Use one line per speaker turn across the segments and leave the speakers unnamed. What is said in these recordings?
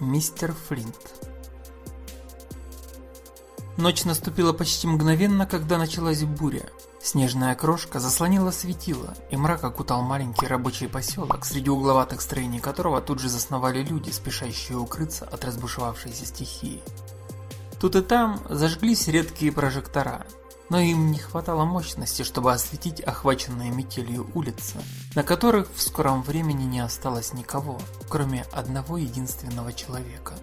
Мистер Флинт Ночь наступила почти мгновенно, когда началась буря. Снежная крошка заслонила светило, и мрак окутал маленький рабочий поселок, среди угловатых строений которого тут же засновали люди, спешащие укрыться от разбушевавшейся стихии. Тут и там зажглись редкие прожектора, но им не хватало мощности, чтобы осветить охваченные метелью улицы, на которых в скором времени не осталось никого, кроме одного единственного человека.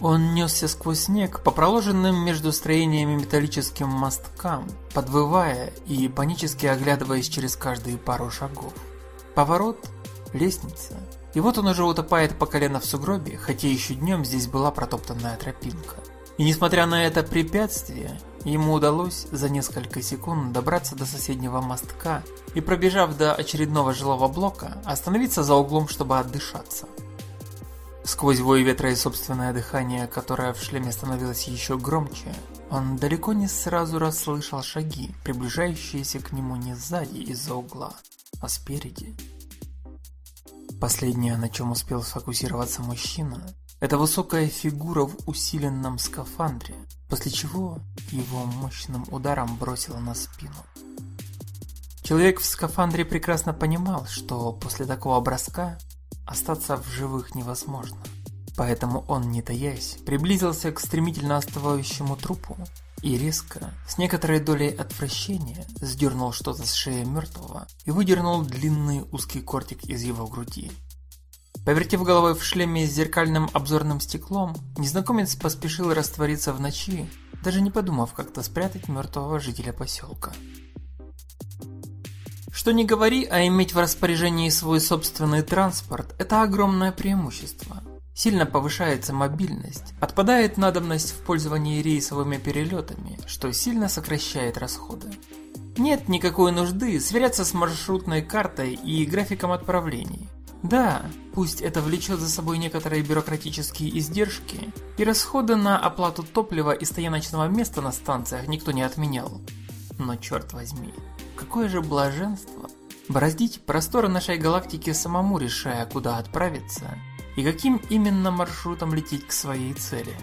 Он несся сквозь снег по проложенным между строениями металлическим мосткам, подвывая и панически оглядываясь через каждые пару шагов. Поворот, лестница, и вот он уже утопает по колено в сугробе, хотя еще днем здесь была протоптанная тропинка. И несмотря на это препятствие, ему удалось за несколько секунд добраться до соседнего мостка и, пробежав до очередного жилого блока, остановиться за углом, чтобы отдышаться. Сквозь вой ветра и собственное дыхание, которое в шлеме становилось еще громче, он далеко не сразу расслышал шаги, приближающиеся к нему не сзади из-за угла, а спереди. Последнее, на чем успел сфокусироваться мужчина, это высокая фигура в усиленном скафандре, после чего его мощным ударом бросило на спину. Человек в скафандре прекрасно понимал, что после такого броска Остаться в живых невозможно. Поэтому он, не таясь, приблизился к стремительно остывающему трупу и резко, с некоторой долей отвращения, сдернул что-то с шеи мертвого и выдернул длинный узкий кортик из его груди. Повертев головой в шлеме с зеркальным обзорным стеклом, незнакомец поспешил раствориться в ночи, даже не подумав как-то спрятать мертвого жителя поселка. Что не говори, а иметь в распоряжении свой собственный транспорт – это огромное преимущество. Сильно повышается мобильность, отпадает надобность в пользовании рейсовыми перелетами, что сильно сокращает расходы. Нет никакой нужды сверяться с маршрутной картой и графиком отправлений. Да, пусть это влечет за собой некоторые бюрократические издержки, и расходы на оплату топлива и стояночного места на станциях никто не отменял. Но черт возьми, Какое же блаженство бороздить просторы нашей галактики самому решая, куда отправиться и каким именно маршрутом лететь к своей цели.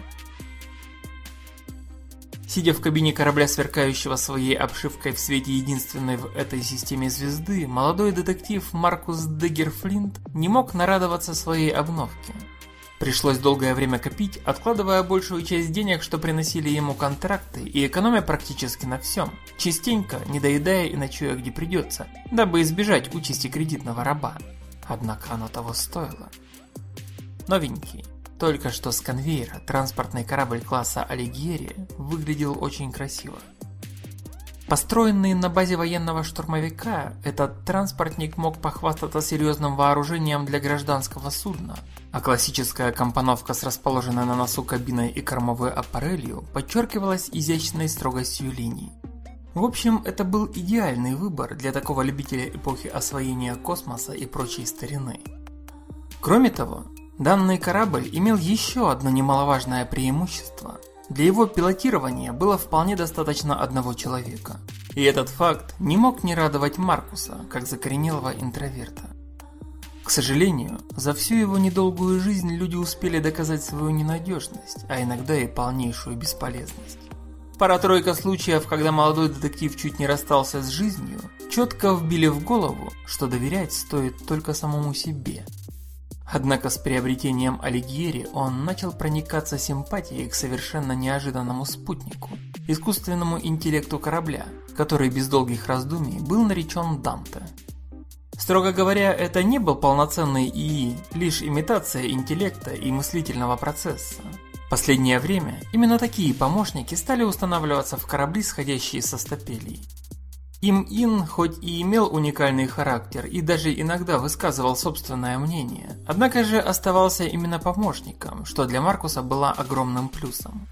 Сидя в кабине корабля, сверкающего своей обшивкой в свете единственной в этой системе звезды, молодой детектив Маркус Деггерфлинт не мог нарадоваться своей обновке. Пришлось долгое время копить, откладывая большую часть денег, что приносили ему контракты, и экономя практически на всем, частенько не доедая и ночуя где придется, дабы избежать участи кредитного раба. Однако оно того стоило. Новенький, только что с конвейера, транспортный корабль класса Алигьери выглядел очень красиво. Построенный на базе военного штурмовика, этот транспортник мог похвастаться серьезным вооружением для гражданского судна, а классическая компоновка с расположенной на носу кабиной и кормовой аппарелью подчеркивалась изящной строгостью линий. В общем, это был идеальный выбор для такого любителя эпохи освоения космоса и прочей старины. Кроме того, данный корабль имел еще одно немаловажное преимущество – для его пилотирования было вполне достаточно одного человека. И этот факт не мог не радовать Маркуса, как закоренелого интроверта. К сожалению, за всю его недолгую жизнь люди успели доказать свою ненадежность, а иногда и полнейшую бесполезность. Пара-тройка случаев, когда молодой детектив чуть не расстался с жизнью, четко вбили в голову, что доверять стоит только самому себе – Однако с приобретением Алигьери он начал проникаться симпатией к совершенно неожиданному спутнику, искусственному интеллекту корабля, который без долгих раздумий был наречен Данте. Строго говоря, это не был полноценный ИИ, лишь имитация интеллекта и мыслительного процесса. Последнее время именно такие помощники стали устанавливаться в корабли, сходящие со стапелей. Им-Ин хоть и имел уникальный характер и даже иногда высказывал собственное мнение, однако же оставался именно помощником, что для Маркуса было огромным плюсом.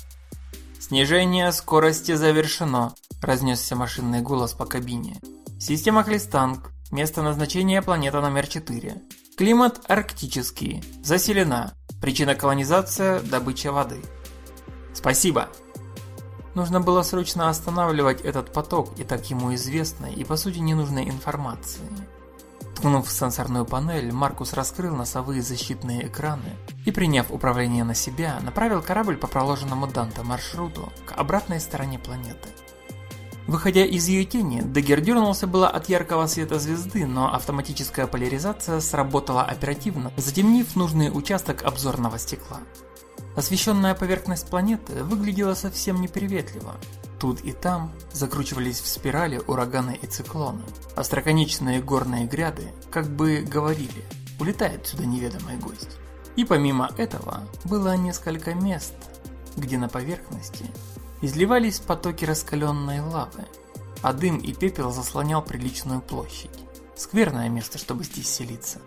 «Снижение скорости завершено», – разнесся машинный голос по кабине. «Система Клистанг, место назначения планета номер 4. Климат арктический, заселена. Причина колонизация – добыча воды». «Спасибо», Нужно было срочно останавливать этот поток и так ему известной и по сути ненужной информации. Воткнув в сенсорную панель, Маркус раскрыл носовые защитные экраны и, приняв управление на себя, направил корабль по проложенному Данте маршруту к обратной стороне планеты. Выходя из ее тени, Дегер дернулся было от яркого света звезды, но автоматическая поляризация сработала оперативно, затемнив нужный участок обзорного стекла. Освещенная поверхность планеты выглядела совсем неприветливо. Тут и там закручивались в спирали ураганы и циклоны. Остроконечные горные гряды как бы говорили «улетает сюда неведомый гость». И помимо этого было несколько мест, где на поверхности изливались потоки раскаленной лавы, а дым и пепел заслонял приличную площадь. Скверное место, чтобы здесь селиться.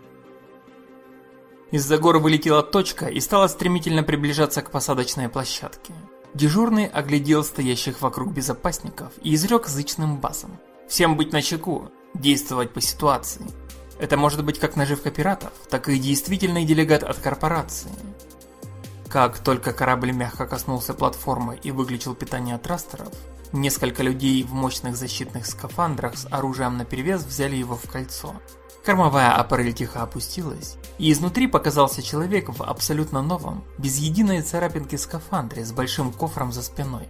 Из-за гор вылетела точка и стала стремительно приближаться к посадочной площадке. Дежурный оглядел стоящих вокруг безопасников и изрек зычным басом. «Всем быть начеку, действовать по ситуации. Это может быть как наживка пиратов, так и действительный делегат от корпорации. Как только корабль мягко коснулся платформы и выключил питание от растеров, несколько людей в мощных защитных скафандрах с оружием наперевес взяли его в кольцо. Кормовая аппарель тихо опустилась, и изнутри показался человек в абсолютно новом, без единой царапинки скафандре с большим кофром за спиной.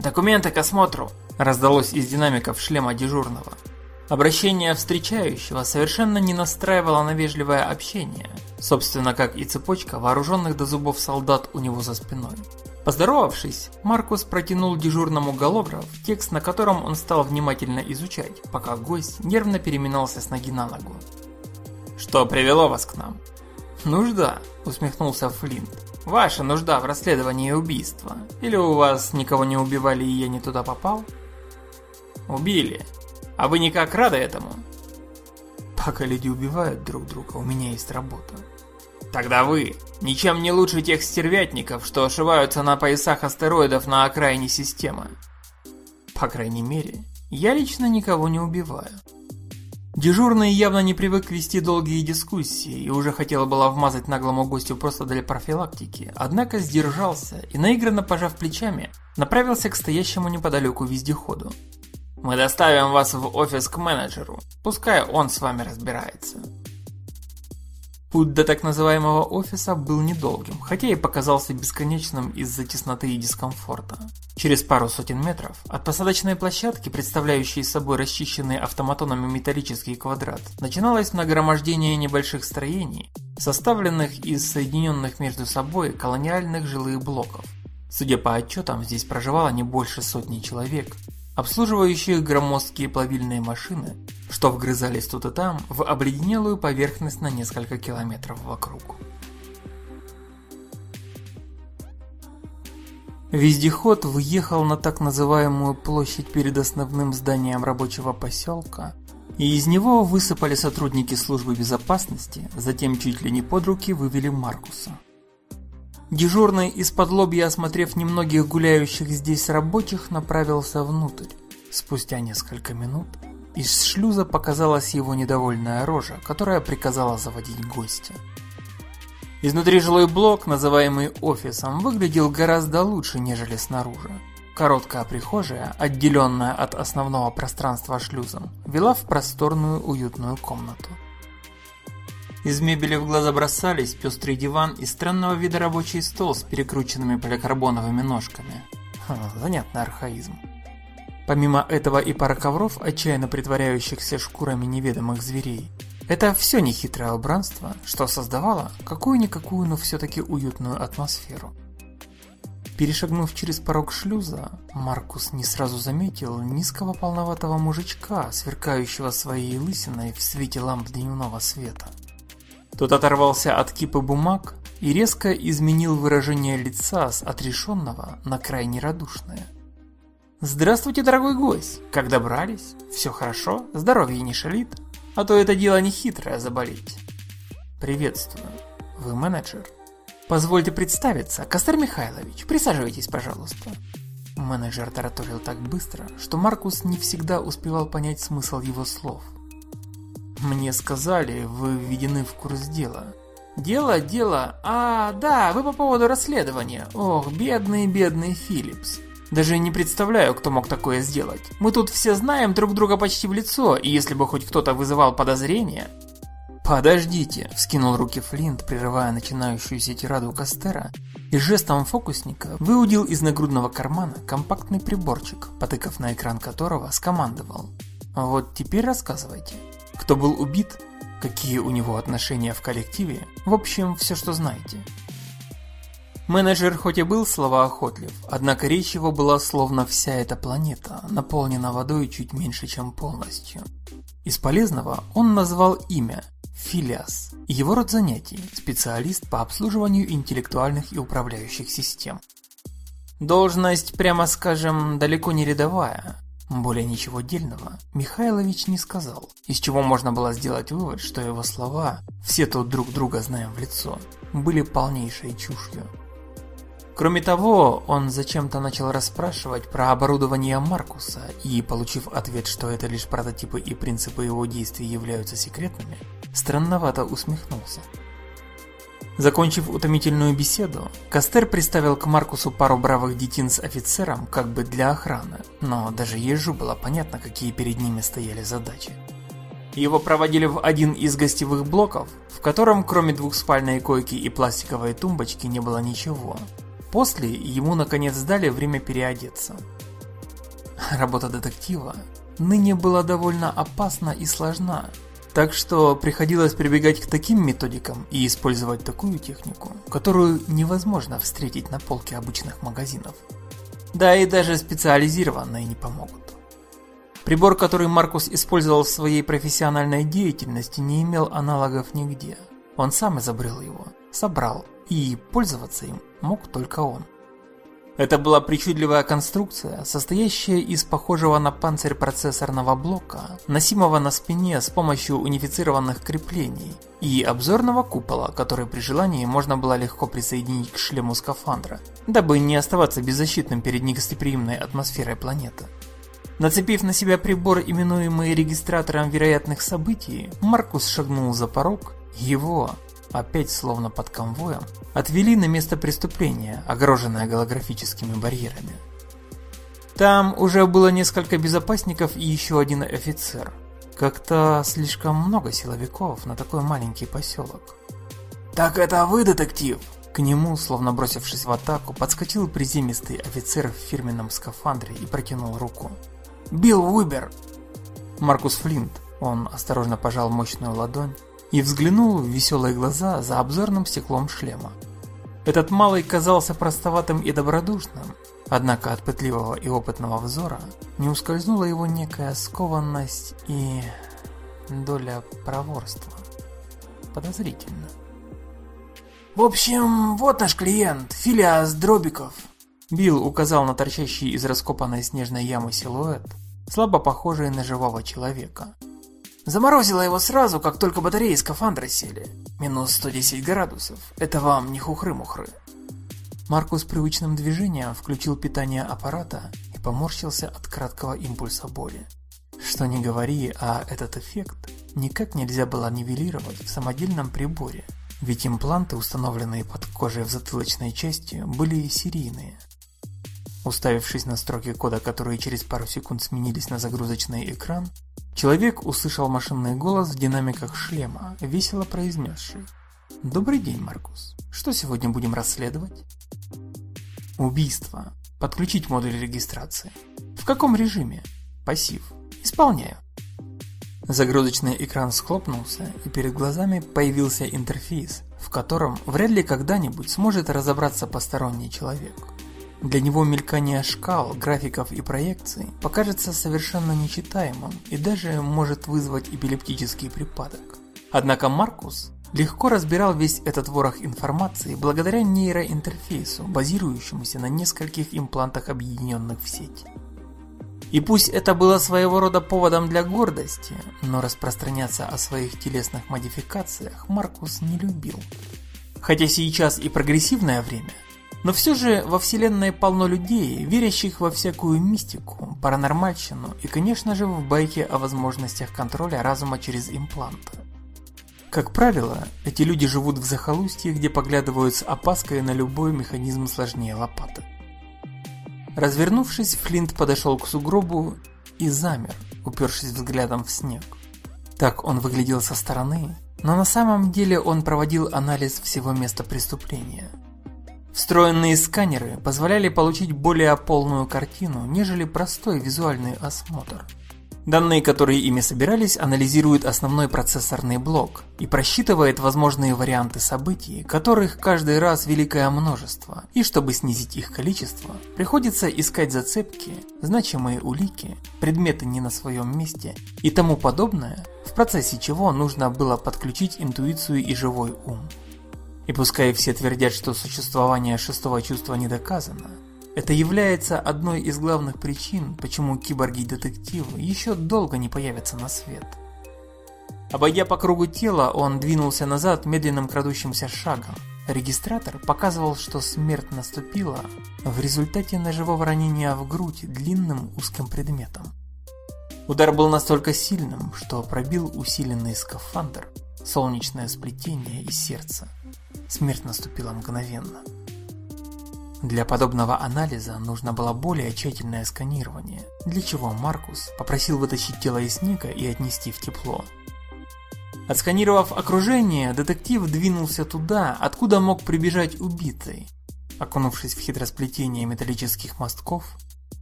«Документы к осмотру!» – раздалось из динамиков шлема дежурного. Обращение встречающего совершенно не настраивало на вежливое общение, собственно как и цепочка вооруженных до зубов солдат у него за спиной. Поздоровавшись, Маркус протянул дежурному голограф, текст на котором он стал внимательно изучать, пока гость нервно переминался с ноги на ногу. «Что привело вас к нам?» «Нужда», — усмехнулся Флинт. «Ваша нужда в расследовании убийства. Или у вас никого не убивали и я не туда попал?» «Убили», а вы никак рады этому? Пока люди убивают друг друга, у меня есть работа. Тогда вы ничем не лучше тех стервятников, что ошиваются на поясах астероидов на окраине системы. По крайней мере, я лично никого не убиваю. Дежурный явно не привык вести долгие дискуссии и уже хотел было вмазать наглому гостю просто для профилактики, однако сдержался и, наигранно пожав плечами, направился к стоящему неподалеку вездеходу. Мы доставим вас в офис к менеджеру. Пускай он с вами разбирается. Путь до так называемого офиса был недолгим, хотя и показался бесконечным из-за тесноты и дискомфорта. Через пару сотен метров от посадочной площадки, представляющей собой расчищенный автоматонами металлический квадрат, начиналось нагромождение небольших строений, составленных из соединенных между собой колониальных жилых блоков. Судя по отчетам, здесь проживало не больше сотни человек, обслуживающих громоздкие плавильные машины, что вгрызались тут и там в обледенелую поверхность на несколько километров вокруг. Вездеход въехал на так называемую площадь перед основным зданием рабочего поселка, и из него высыпали сотрудники службы безопасности, затем чуть ли не под руки вывели Маркуса. Дежурный из-под лобья, осмотрев немногих гуляющих здесь рабочих, направился внутрь. Спустя несколько минут из шлюза показалась его недовольная рожа, которая приказала заводить гостя. Изнутри жилой блок, называемый офисом, выглядел гораздо лучше, нежели снаружи. Короткая прихожая, отделенная от основного пространства шлюзом, вела в просторную уютную комнату. Из мебели в глаза бросались пестрый диван и странного вида рабочий стол с перекрученными поликарбоновыми ножками. Ха, занятный архаизм. Помимо этого и пара ковров, отчаянно притворяющихся шкурами неведомых зверей. Это все нехитрое убранство, что создавало какую-никакую, но все-таки уютную атмосферу. Перешагнув через порог шлюза, Маркус не сразу заметил низкого полноватого мужичка, сверкающего своей лысиной в свете ламп дневного света. Тот оторвался от кипы бумаг и резко изменил выражение лица с отрешенного на крайне радушное. «Здравствуйте, дорогой гость! Как добрались? Все хорошо? Здоровье не шалит? А то это дело не хитрое заболеть». «Приветствую. Вы менеджер?» «Позвольте представиться, Костер Михайлович. Присаживайтесь, пожалуйста». Менеджер тараторил так быстро, что Маркус не всегда успевал понять смысл его слов – мне сказали, вы введены в курс дела. Дело, дело. А, да, вы по поводу расследования. Ох, бедный, бедный Филлипс. Даже не представляю, кто мог такое сделать. Мы тут все знаем друг друга почти в лицо, и если бы хоть кто-то вызывал подозрения... «Подождите!» – вскинул руки Флинт, прерывая начинающуюся тираду Кастера, и жестом фокусника выудил из нагрудного кармана компактный приборчик, потыкав на экран которого скомандовал. «Вот теперь рассказывайте, кто был убит, какие у него отношения в коллективе, в общем, все, что знаете». Менеджер хоть и был словоохотлив, однако речь его была словно вся эта планета, наполнена водой чуть меньше, чем полностью. Из полезного он назвал имя Филиас. Его род занятий – специалист по обслуживанию интеллектуальных и управляющих систем. Должность, прямо скажем, далеко не рядовая. Более ничего дельного Михайлович не сказал, из чего можно было сделать вывод, что его слова «все тут друг друга знаем в лицо» были полнейшей чушью. Кроме того, он зачем-то начал расспрашивать про оборудование Маркуса и, получив ответ, что это лишь прототипы и принципы его действий являются секретными, странновато усмехнулся. Закончив утомительную беседу, Кастер приставил к Маркусу пару бравых детин с офицером как бы для охраны, но даже ежу было понятно, какие перед ними стояли задачи. Его проводили в один из гостевых блоков, в котором кроме двухспальной койки и пластиковой тумбочки не было ничего, После ему наконец дали время переодеться. Работа детектива ныне была довольно опасна и сложна, так что приходилось прибегать к таким методикам и использовать такую технику, которую невозможно встретить на полке обычных магазинов. Да и даже специализированные не помогут. Прибор, который Маркус использовал в своей профессиональной деятельности, не имел аналогов нигде. Он сам изобрел его, собрал и пользоваться им мог только он. Это была причудливая конструкция, состоящая из похожего на панцирь процессорного блока, носимого на спине с помощью унифицированных креплений, и обзорного купола, который при желании можно было легко присоединить к шлему скафандра, дабы не оставаться беззащитным перед негостеприимной атмосферой планеты. Нацепив на себя прибор, именуемый регистратором вероятных событий, Маркус шагнул за порог, его, опять словно под конвоем, отвели на место преступления, огороженное голографическими барьерами. Там уже было несколько безопасников и еще один офицер. Как-то слишком много силовиков на такой маленький поселок. «Так это вы, детектив?» К нему, словно бросившись в атаку, подскочил приземистый офицер в фирменном скафандре и протянул руку. «Билл Уибер!» Маркус Флинт, он осторожно пожал мощную ладонь, и взглянул в веселые глаза за обзорным стеклом шлема. Этот малый казался простоватым и добродушным, однако от пытливого и опытного взора не ускользнула его некая скованность и доля проворства. Подозрительно. «В общем, вот наш клиент, Филиас Дробиков». Билл указал на торчащий из раскопанной снежной ямы силуэт, слабо похожий на живого человека. Заморозила его сразу, как только батареи скафандра сели. Минус 110 градусов. Это вам не хухры-мухры. Маркус привычным движением включил питание аппарата и поморщился от краткого импульса боли. Что ни говори, а этот эффект никак нельзя было нивелировать в самодельном приборе, ведь импланты, установленные под кожей в затылочной части, были серийные. Уставившись на строки кода, которые через пару секунд сменились на загрузочный экран, Человек услышал машинный голос в динамиках шлема, весело произнесший. «Добрый день, Маркус. Что сегодня будем расследовать?» «Убийство. Подключить модуль регистрации. В каком режиме? Пассив. Исполняю». Загрузочный экран схлопнулся, и перед глазами появился интерфейс, в котором вряд ли когда-нибудь сможет разобраться посторонний человек. Для него мелькание шкал, графиков и проекций покажется совершенно нечитаемым и даже может вызвать эпилептический припадок. Однако Маркус легко разбирал весь этот ворох информации благодаря нейроинтерфейсу, базирующемуся на нескольких имплантах, объединенных в сеть. И пусть это было своего рода поводом для гордости, но распространяться о своих телесных модификациях Маркус не любил. Хотя сейчас и прогрессивное время – но все же во вселенной полно людей, верящих во всякую мистику, паранормальщину и, конечно же, в байки о возможностях контроля разума через импланты. Как правило, эти люди живут в захолустье, где поглядывают с опаской на любой механизм сложнее лопаты. Развернувшись, Флинт подошел к сугробу и замер, упершись взглядом в снег. Так он выглядел со стороны, но на самом деле он проводил анализ всего места преступления. Встроенные сканеры позволяли получить более полную картину, нежели простой визуальный осмотр. Данные, которые ими собирались, анализирует основной процессорный блок и просчитывает возможные варианты событий, которых каждый раз великое множество, и чтобы снизить их количество, приходится искать зацепки, значимые улики, предметы не на своем месте и тому подобное, в процессе чего нужно было подключить интуицию и живой ум. И пускай все твердят, что существование шестого чувства не доказано, это является одной из главных причин, почему киборги-детективы еще долго не появятся на свет. Обойдя по кругу тела, он двинулся назад медленным крадущимся шагом. Регистратор показывал, что смерть наступила в результате ножевого ранения в грудь длинным узким предметом. Удар был настолько сильным, что пробил усиленный скафандр, солнечное сплетение и сердце. Смерть наступила мгновенно. Для подобного анализа нужно было более тщательное сканирование, для чего Маркус попросил вытащить тело из снега и отнести в тепло. Отсканировав окружение, детектив двинулся туда, откуда мог прибежать убитый. Окунувшись в хитросплетение металлических мостков,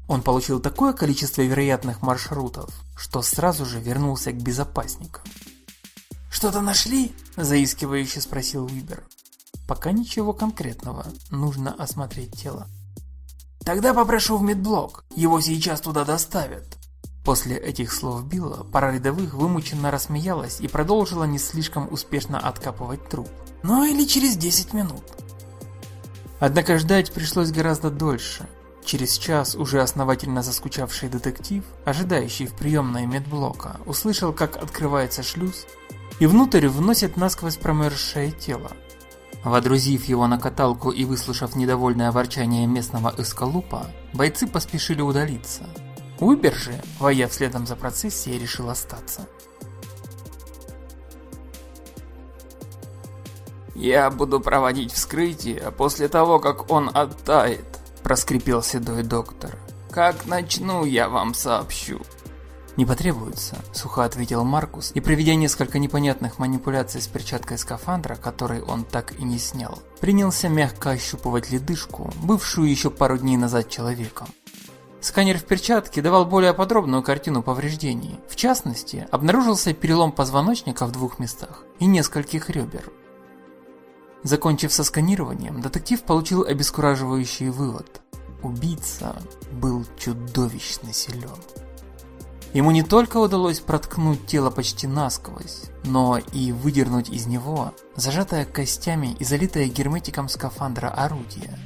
он получил такое количество вероятных маршрутов, что сразу же вернулся к безопасникам. «Что-то нашли?» – заискивающе спросил Вибер. Пока ничего конкретного, нужно осмотреть тело. Тогда попрошу в медблок, его сейчас туда доставят. После этих слов Билла пара рядовых вымученно рассмеялась и продолжила не слишком успешно откапывать труп. Ну или через 10 минут. Однако ждать пришлось гораздо дольше. Через час уже основательно заскучавший детектив, ожидающий в приемной медблока, услышал, как открывается шлюз, и внутрь вносят насквозь промерзшее тело. Водрузив его на каталку и выслушав недовольное ворчание местного эскалупа, бойцы поспешили удалиться. Уибер же, вояв следом за процессией, решил остаться.
«Я буду проводить вскрытие после того, как он оттает», – проскрипел седой доктор. «Как начну, я вам сообщу».
«Не потребуется», – сухо ответил Маркус и, проведя несколько непонятных манипуляций с перчаткой скафандра, который он так и не снял, принялся мягко ощупывать ледышку, бывшую еще пару дней назад человеком. Сканер в перчатке давал более подробную картину повреждений. В частности, обнаружился перелом позвоночника в двух местах и нескольких ребер. Закончив со сканированием, детектив получил обескураживающий вывод. Убийца был чудовищно силен. Ему не только удалось проткнуть тело почти насквозь, но и выдернуть из него зажатое костями и залитое герметиком скафандра орудие.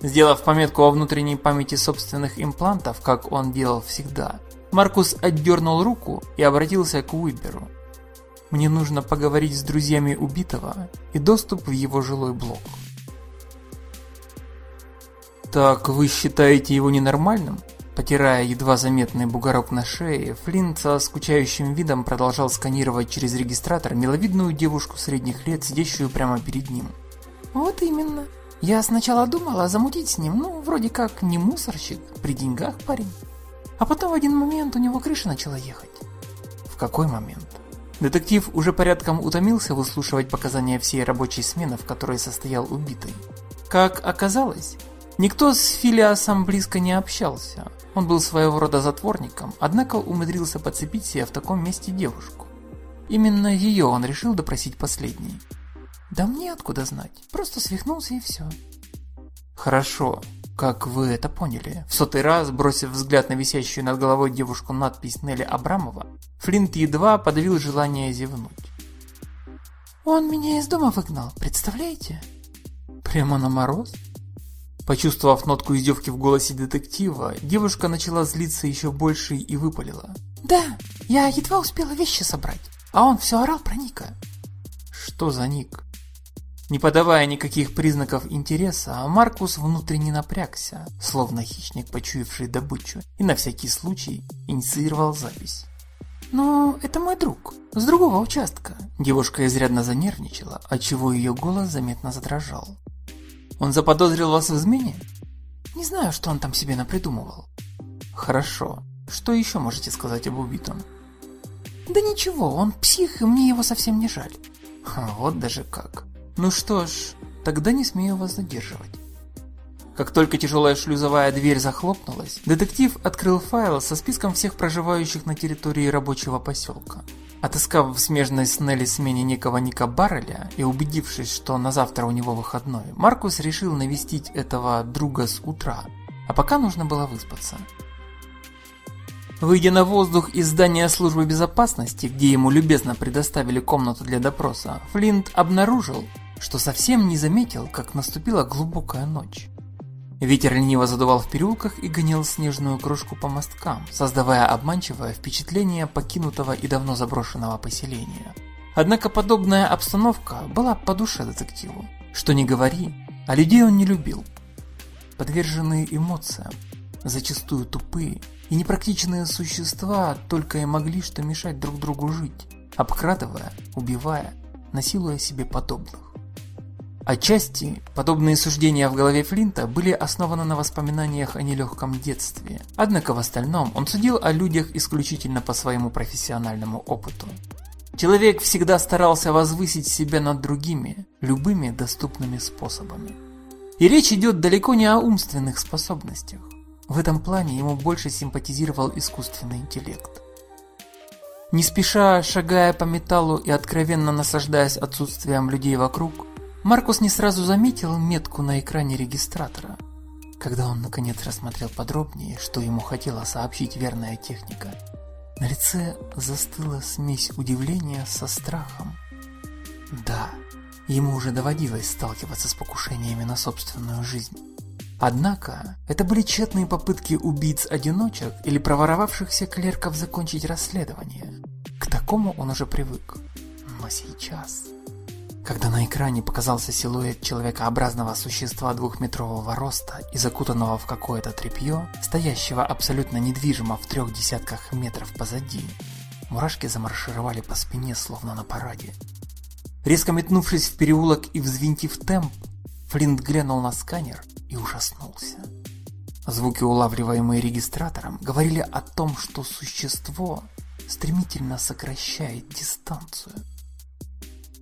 Сделав пометку о внутренней памяти собственных имплантов, как он делал всегда, Маркус отдернул руку и обратился к Уиберу. «Мне нужно поговорить с друзьями убитого и доступ в его жилой блок». «Так вы считаете его ненормальным?» Потирая едва заметный бугорок на шее, Флинт со скучающим видом продолжал сканировать через регистратор миловидную девушку средних лет, сидящую прямо перед ним. «Вот именно. Я сначала думала замутить с ним, ну, вроде как не мусорщик, при деньгах парень. А потом в один момент у него крыша начала ехать». «В какой момент?» Детектив уже порядком утомился выслушивать показания всей рабочей смены, в которой состоял убитый. Как оказалось, никто с Филиасом близко не общался, он был своего рода затворником, однако умудрился подцепить себе в таком месте девушку. Именно ее он решил допросить последней. Да мне откуда знать, просто свихнулся и все. Хорошо, как вы это поняли? В сотый раз, бросив взгляд на висящую над головой девушку надпись Нелли Абрамова, Флинт едва подавил желание зевнуть. Он меня из дома выгнал, представляете? Прямо на мороз? Почувствовав нотку издевки в голосе детектива, девушка начала злиться еще больше и выпалила. «Да, я едва успела вещи собрать, а он все орал про Ника». «Что за Ник?» Не подавая никаких признаков интереса, Маркус внутренне напрягся, словно хищник, почуявший добычу, и на всякий случай инициировал запись. «Ну, это мой друг, с другого участка». Девушка изрядно занервничала, отчего ее голос заметно задрожал. Он заподозрил вас в измене? Не знаю, что он там себе напридумывал.
Хорошо. Что еще можете сказать об убитом?
Да ничего, он псих, и мне его совсем не жаль.
Вот даже как.
Ну что ж, тогда не смею вас задерживать.
Как только тяжелая шлюзовая дверь захлопнулась, детектив открыл файл со списком всех проживающих на территории рабочего поселка. Отыскав в смежной с Нелли смене некого Ника Барреля и убедившись, что на завтра у него выходной, Маркус решил навестить этого друга с утра, а пока нужно было выспаться. Выйдя на воздух из здания службы безопасности, где ему любезно предоставили комнату для допроса, Флинт обнаружил, что совсем не заметил, как наступила глубокая ночь. Ветер лениво задувал в переулках и гонял снежную крошку по мосткам, создавая обманчивое впечатление покинутого и давно заброшенного поселения. Однако подобная обстановка была по душе детективу. Что ни говори, а людей он не любил. Подверженные эмоциям, зачастую тупые и непрактичные существа только и могли что мешать друг другу жить, обкрадывая, убивая, насилуя себе подобных. Отчасти подобные суждения в голове Флинта были основаны на воспоминаниях о нелегком детстве, однако в остальном он судил о людях исключительно по своему профессиональному опыту. Человек всегда старался возвысить себя над другими, любыми доступными способами. И речь идет далеко не о умственных способностях. В этом плане ему больше симпатизировал искусственный интеллект. Не спеша, шагая по металлу и откровенно наслаждаясь отсутствием людей вокруг, Маркус не сразу заметил метку на экране регистратора. Когда он наконец рассмотрел подробнее, что ему хотела сообщить верная техника, на лице застыла смесь удивления со страхом. Да, ему уже доводилось сталкиваться с покушениями на собственную жизнь. Однако, это были тщетные попытки убийц-одиночек или проворовавшихся клерков закончить расследование. К такому он уже привык. Но сейчас... Когда на экране показался силуэт человекообразного существа двухметрового роста и закутанного в какое-то тряпье, стоящего абсолютно недвижимо в трех десятках метров позади, мурашки замаршировали по спине, словно на параде. Резко метнувшись в переулок и взвинтив темп, Флинт глянул на сканер и ужаснулся. Звуки, улавливаемые регистратором, говорили о том, что существо стремительно сокращает дистанцию.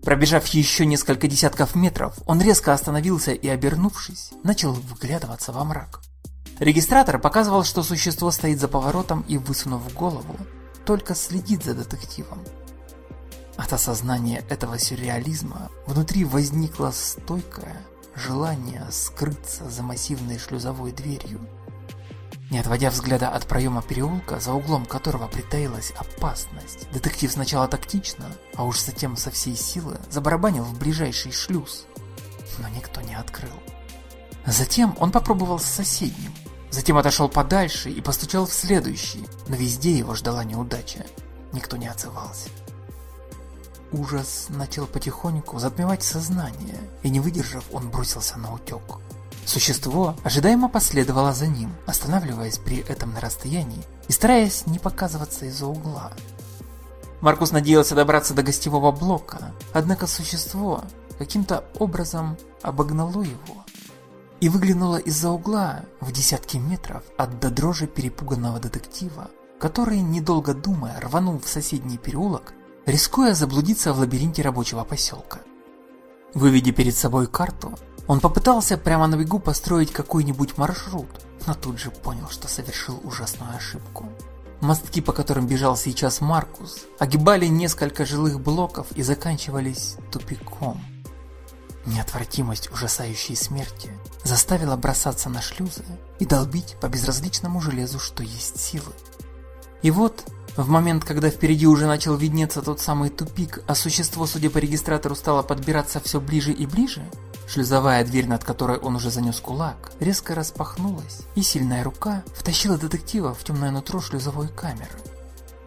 Пробежав еще несколько десятков метров, он резко остановился и, обернувшись, начал вглядываться во мрак. Регистратор показывал, что существо стоит за поворотом и, высунув голову, только следит за детективом. От осознания этого сюрреализма внутри возникло стойкое желание скрыться за массивной шлюзовой дверью. Не отводя взгляда от проема переулка, за углом которого притаилась опасность, детектив сначала тактично, а уж затем со всей силы забарабанил в ближайший шлюз. Но никто не открыл. Затем он попробовал с соседним, затем отошел подальше и постучал в следующий, но везде его ждала неудача. Никто не отзывался. Ужас начал потихоньку затмевать сознание, и не выдержав, он бросился на утек. Существо ожидаемо последовало за ним, останавливаясь при этом на расстоянии и стараясь не показываться из-за угла. Маркус надеялся добраться до гостевого блока, однако существо каким-то образом обогнало его и выглянуло из-за угла в десятки метров от до дрожи перепуганного детектива, который, недолго думая, рванул в соседний переулок, рискуя заблудиться в лабиринте рабочего поселка. Выведя перед собой карту, он попытался прямо на бегу построить какой-нибудь маршрут, но тут же понял, что совершил ужасную ошибку. Мостки, по которым бежал сейчас Маркус, огибали несколько жилых блоков и заканчивались тупиком. Неотвратимость ужасающей смерти заставила бросаться на шлюзы и долбить по безразличному железу, что есть силы. И вот, в момент, когда впереди уже начал виднеться тот самый тупик, а существо, судя по регистратору, стало подбираться все ближе и ближе, Шлюзовая дверь, над которой он уже занес кулак, резко распахнулась, и сильная рука втащила детектива в темное нутро шлюзовой камеры.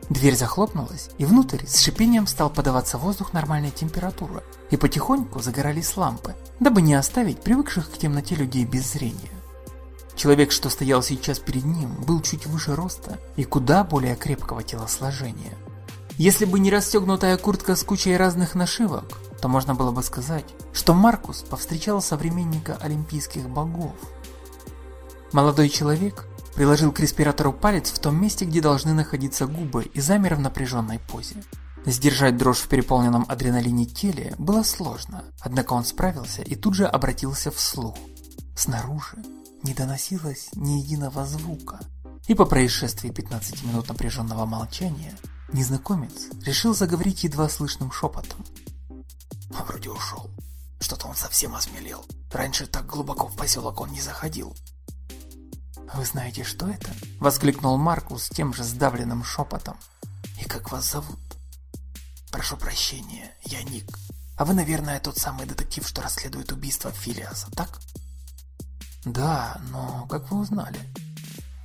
Дверь захлопнулась, и внутрь с шипением стал подаваться воздух нормальной температуры, и потихоньку загорались лампы, дабы не оставить привыкших к темноте людей без зрения. Человек, что стоял сейчас перед ним, был чуть выше роста и куда более крепкого телосложения. Если бы не расстегнутая куртка с кучей разных нашивок, то можно было бы сказать, что Маркус повстречал современника олимпийских богов. Молодой человек приложил к респиратору палец в том месте, где должны находиться губы, и замер в напряженной позе. Сдержать дрожь в переполненном адреналине теле было сложно, однако он справился и тут же обратился вслух. Снаружи не доносилось ни единого звука, и по происшествии 15 минут напряженного молчания незнакомец решил заговорить едва слышным шепотом.
Вроде ушел. Что-то он совсем осмелел. Раньше так глубоко в поселок он не заходил.
«Вы знаете, что это?» – воскликнул Маркус тем же сдавленным шепотом.
«И как вас зовут?» «Прошу прощения, я Ник. А вы, наверное, тот самый детектив, что расследует убийство Филиаса, так?»
«Да, но как вы узнали?»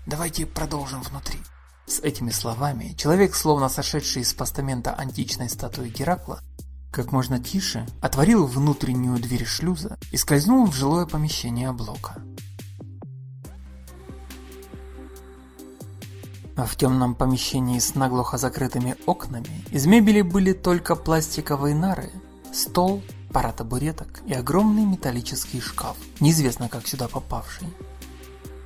«Давайте продолжим внутри».
С этими словами человек, словно сошедший из постамента античной статуи Геракла, как можно тише отворил внутреннюю дверь шлюза и скользнул в жилое помещение блока. В темном помещении с наглухо закрытыми окнами из мебели были только пластиковые нары, стол, пара табуреток и огромный металлический шкаф, неизвестно как сюда попавший.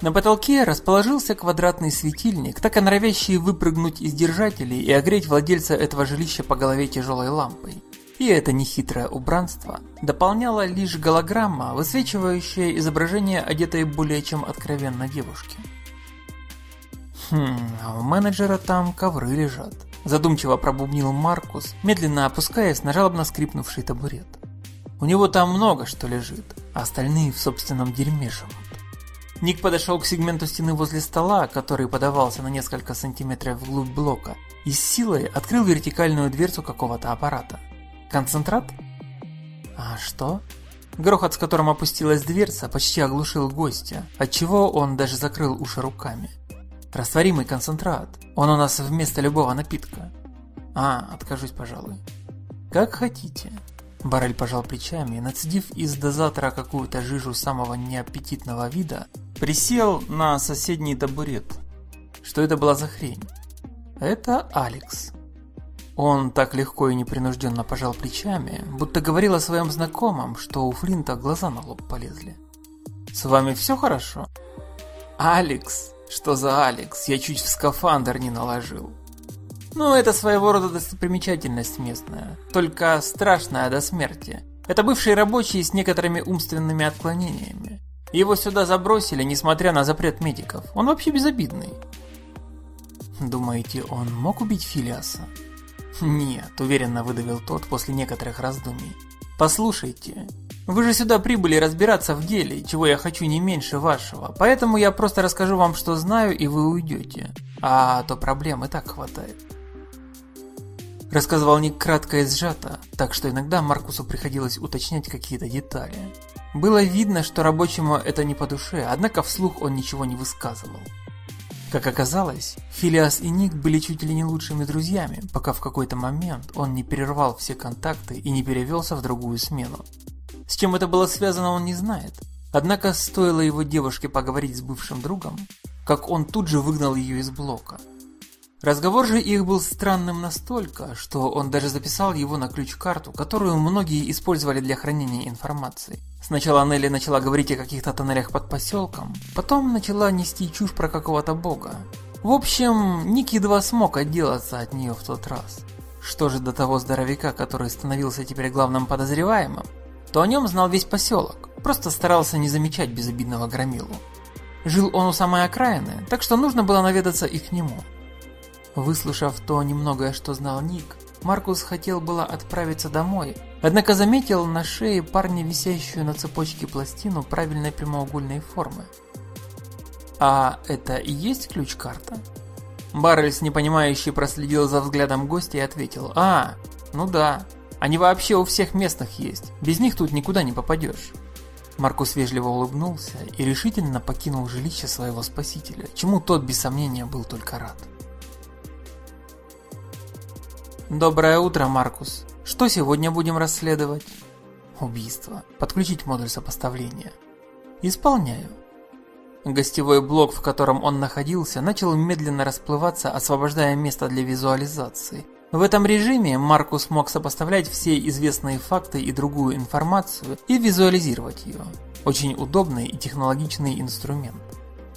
На потолке расположился квадратный светильник, так и норовящий выпрыгнуть из держателей и огреть владельца этого жилища по голове тяжелой лампой. И это нехитрое убранство дополняло лишь голограмма, высвечивающая изображение одетой более чем откровенно девушки. Хм, а у менеджера там ковры лежат. Задумчиво пробубнил Маркус, медленно опускаясь на жалобно скрипнувший табурет. У него там много что лежит, а остальные в собственном дерьме живут. Ник подошел к сегменту стены возле стола, который подавался на несколько сантиметров вглубь блока, и с силой открыл вертикальную дверцу какого-то аппарата. Концентрат? А что? Грохот, с которым опустилась дверца, почти оглушил гостя, отчего он даже закрыл уши руками. Растворимый концентрат. Он у нас вместо любого напитка. А, откажусь, пожалуй. Как хотите. Барель пожал плечами и, нацедив из дозатора какую-то жижу самого неаппетитного вида, присел на соседний табурет. Что это была за хрень? Это Алекс. Он так легко и непринужденно пожал плечами, будто говорил о своем знакомом, что у Флинта глаза на лоб полезли. «С вами все хорошо?» «Алекс!» Что за Алекс? Я чуть в скафандр не наложил. Ну, это своего рода достопримечательность местная, только страшная до смерти. Это бывший рабочий с некоторыми умственными отклонениями. Его сюда забросили, несмотря на запрет медиков. Он вообще безобидный. Думаете, он мог убить Филиаса? Нет, уверенно выдавил тот после некоторых раздумий. Послушайте, вы же сюда прибыли разбираться в деле, чего я хочу не меньше вашего, поэтому я просто расскажу вам, что знаю, и вы уйдете. А то проблем и так хватает. Рассказывал Ник кратко и сжато, так что иногда Маркусу приходилось уточнять какие-то детали. Было видно, что рабочему это не по душе, однако вслух он ничего не высказывал. Как оказалось, Филиас и Ник были чуть ли не лучшими друзьями, пока в какой-то момент он не перервал все контакты и не перевелся в другую смену. С чем это было связано, он не знает. Однако стоило его девушке поговорить с бывшим другом, как он тут же выгнал ее из блока. Разговор же их был странным настолько, что он даже записал его на ключ-карту, которую многие использовали для хранения информации. Сначала Нелли начала говорить о каких-то тоннелях под поселком, потом начала нести чушь про какого-то бога. В общем, Ник едва смог отделаться от нее в тот раз. Что же до того здоровяка, который становился теперь главным подозреваемым, то о нем знал весь поселок, просто старался не замечать безобидного громилу. Жил он у самой окраины, так что нужно было наведаться и к нему. Выслушав то немногое, что знал Ник, Маркус хотел было отправиться домой, однако заметил на шее парня висящую на цепочке пластину правильной прямоугольной формы. А это и есть ключ-карта? Баррельс, непонимающий, проследил за взглядом гостя и ответил, «А, ну да, они вообще у всех местных есть. Без них тут никуда не попадешь. Маркус вежливо улыбнулся и решительно покинул жилище своего спасителя, чему тот без сомнения был только рад. Доброе утро, Маркус. Что сегодня будем расследовать? Убийство. Подключить модуль сопоставления. Исполняю. Гостевой блок, в котором он находился, начал медленно расплываться, освобождая место для визуализации – в этом режиме Маркус мог сопоставлять все известные факты и другую информацию и визуализировать ее. Очень удобный и технологичный инструмент.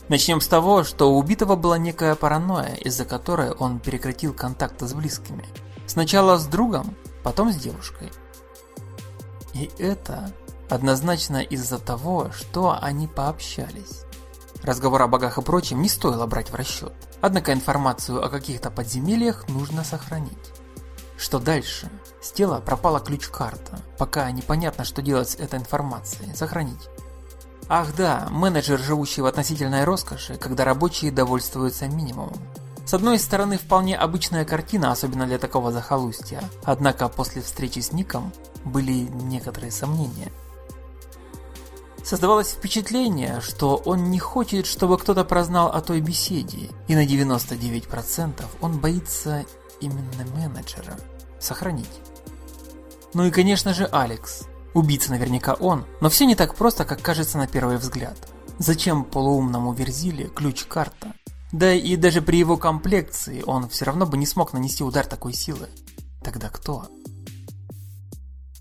Начнем с того, что у убитого была некая паранойя, из-за которой он прекратил контакты с близкими. Сначала с другом, потом с девушкой. И это однозначно из-за того, что они пообщались. Разговор о богах и прочем не стоило брать в расчет. Однако информацию о каких-то подземельях нужно сохранить. Что дальше? С тела пропала ключ-карта. Пока непонятно, что делать с этой информацией. Сохранить. Ах да, менеджер, живущий в относительной роскоши, когда рабочие довольствуются минимумом. С одной стороны, вполне обычная картина, особенно для такого захолустья. Однако после встречи с Ником были некоторые сомнения. Создавалось впечатление, что он не хочет, чтобы кто-то прознал о той беседе, и на 99% он боится именно менеджера. Сохранить. Ну и конечно же Алекс. Убийца наверняка он, но все не так просто, как кажется на первый взгляд. Зачем полуумному Верзиле ключ-карта? Да и даже при его комплекции он все равно бы не смог нанести удар такой силы. Тогда кто?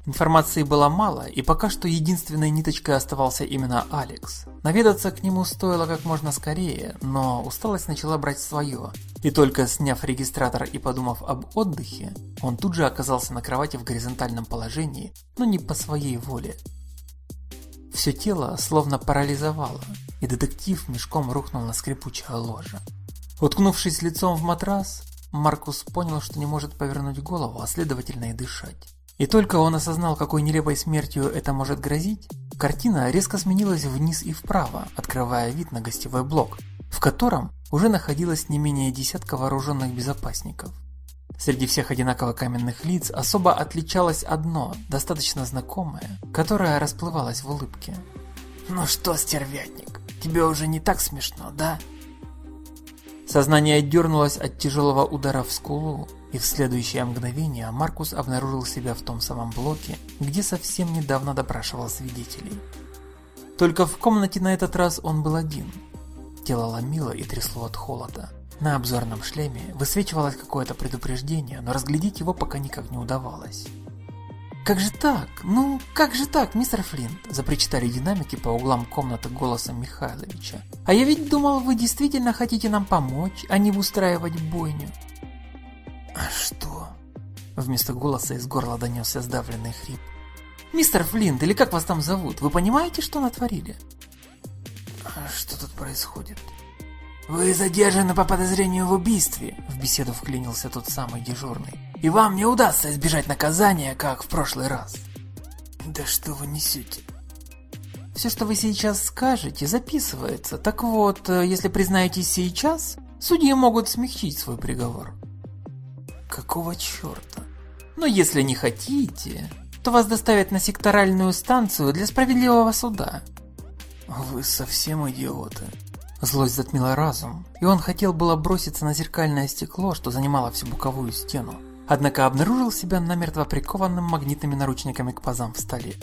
Информации было мало, и пока что единственной ниточкой оставался именно Алекс. Наведаться к нему стоило как можно скорее, но усталость начала брать свое, и только сняв регистратор и подумав об отдыхе, он тут же оказался на кровати в горизонтальном положении, но не по своей воле. Все тело словно парализовало, и детектив мешком рухнул на скрипучее ложе. Уткнувшись лицом в матрас, Маркус понял, что не может повернуть голову, а следовательно и дышать. И только он осознал, какой нелепой смертью это может грозить, картина резко сменилась вниз и вправо, открывая вид на гостевой блок, в котором уже находилось не менее десятка вооруженных безопасников. Среди всех одинаково каменных лиц особо отличалось одно, достаточно знакомое, которое расплывалось в улыбке.
«Ну что, стервятник, тебе уже не так смешно, да?»
Сознание дернулось от тяжелого удара в скулу, и в следующее мгновение Маркус обнаружил себя в том самом блоке, где совсем недавно допрашивал свидетелей. Только в комнате на этот раз он был один. Тело ломило и трясло от холода. На обзорном шлеме высвечивалось какое-то предупреждение, но разглядеть его пока никак не удавалось. «Как же так? Ну, как же так, мистер Флинт?» – запричитали динамики по углам комнаты голосом Михайловича. «А я ведь думал, вы действительно хотите нам помочь, а не устраивать бойню».
«А что?»
Вместо голоса из горла донесся сдавленный хрип. «Мистер Флинт, или как вас там зовут, вы понимаете, что натворили?»
«А что тут происходит?» «Вы задержаны по подозрению в убийстве», — в беседу вклинился тот самый дежурный. «И вам не удастся избежать наказания, как в прошлый раз». «Да что вы несете?»
«Все, что вы сейчас скажете, записывается. Так вот, э, если признаетесь сейчас, судьи могут смягчить свой приговор».
Какого черта?
Но если не хотите, то вас доставят на секторальную станцию для справедливого суда.
Вы совсем идиоты.
Злость затмила разум, и он хотел было броситься на зеркальное стекло, что занимало всю боковую стену. Однако обнаружил себя намертво прикованным магнитными наручниками к пазам в столе.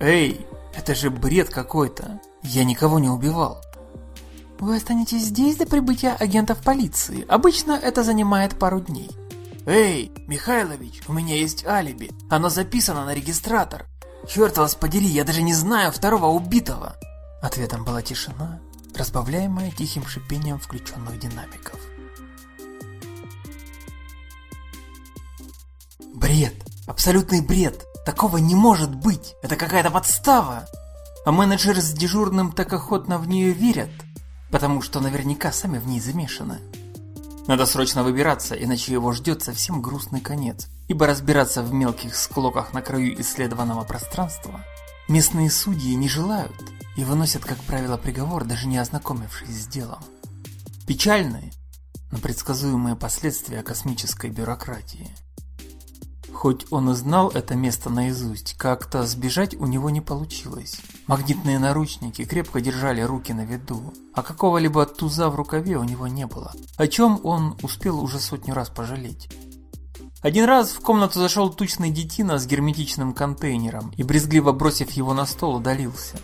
«Эй, это же бред какой-то! Я никого не убивал!» «Вы останетесь здесь до прибытия агентов полиции. Обычно это занимает пару дней.
«Эй, Михайлович, у меня есть алиби. Оно записано на регистратор. Черт вас подери, я даже не знаю второго убитого!»
Ответом была тишина, разбавляемая тихим шипением включенных динамиков.
Бред! Абсолютный бред! Такого не может быть! Это какая-то подстава!
А менеджеры с дежурным так охотно в нее верят, потому что наверняка сами в ней замешаны. Надо срочно выбираться, иначе его ждет совсем грустный конец, ибо разбираться в мелких склоках на краю исследованного пространства местные судьи не желают и выносят, как правило, приговор, даже не ознакомившись с делом. Печальные, но предсказуемые последствия космической бюрократии. Хоть он и знал это место наизусть, как-то сбежать у него не получилось. Магнитные наручники крепко держали руки на виду, а какого-либо туза в рукаве у него не было, о чем он успел уже сотню раз пожалеть. Один раз в комнату зашел тучный детина с герметичным контейнером и, брезгливо бросив его на стол, удалился.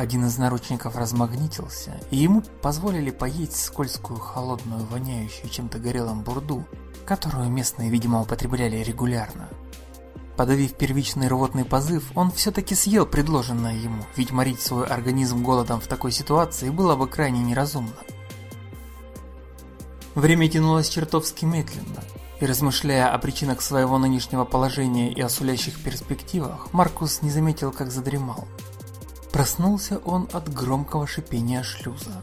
Один из наручников размагнитился, и ему позволили поесть скользкую, холодную, воняющую чем-то горелым бурду, которую местные, видимо, употребляли регулярно. Подавив первичный рвотный позыв, он все-таки съел предложенное ему, ведь морить свой организм голодом в такой ситуации было бы крайне неразумно. Время тянулось чертовски медленно, и размышляя о причинах своего нынешнего положения и о сулящих перспективах, Маркус не заметил, как задремал. Проснулся он от громкого шипения шлюза.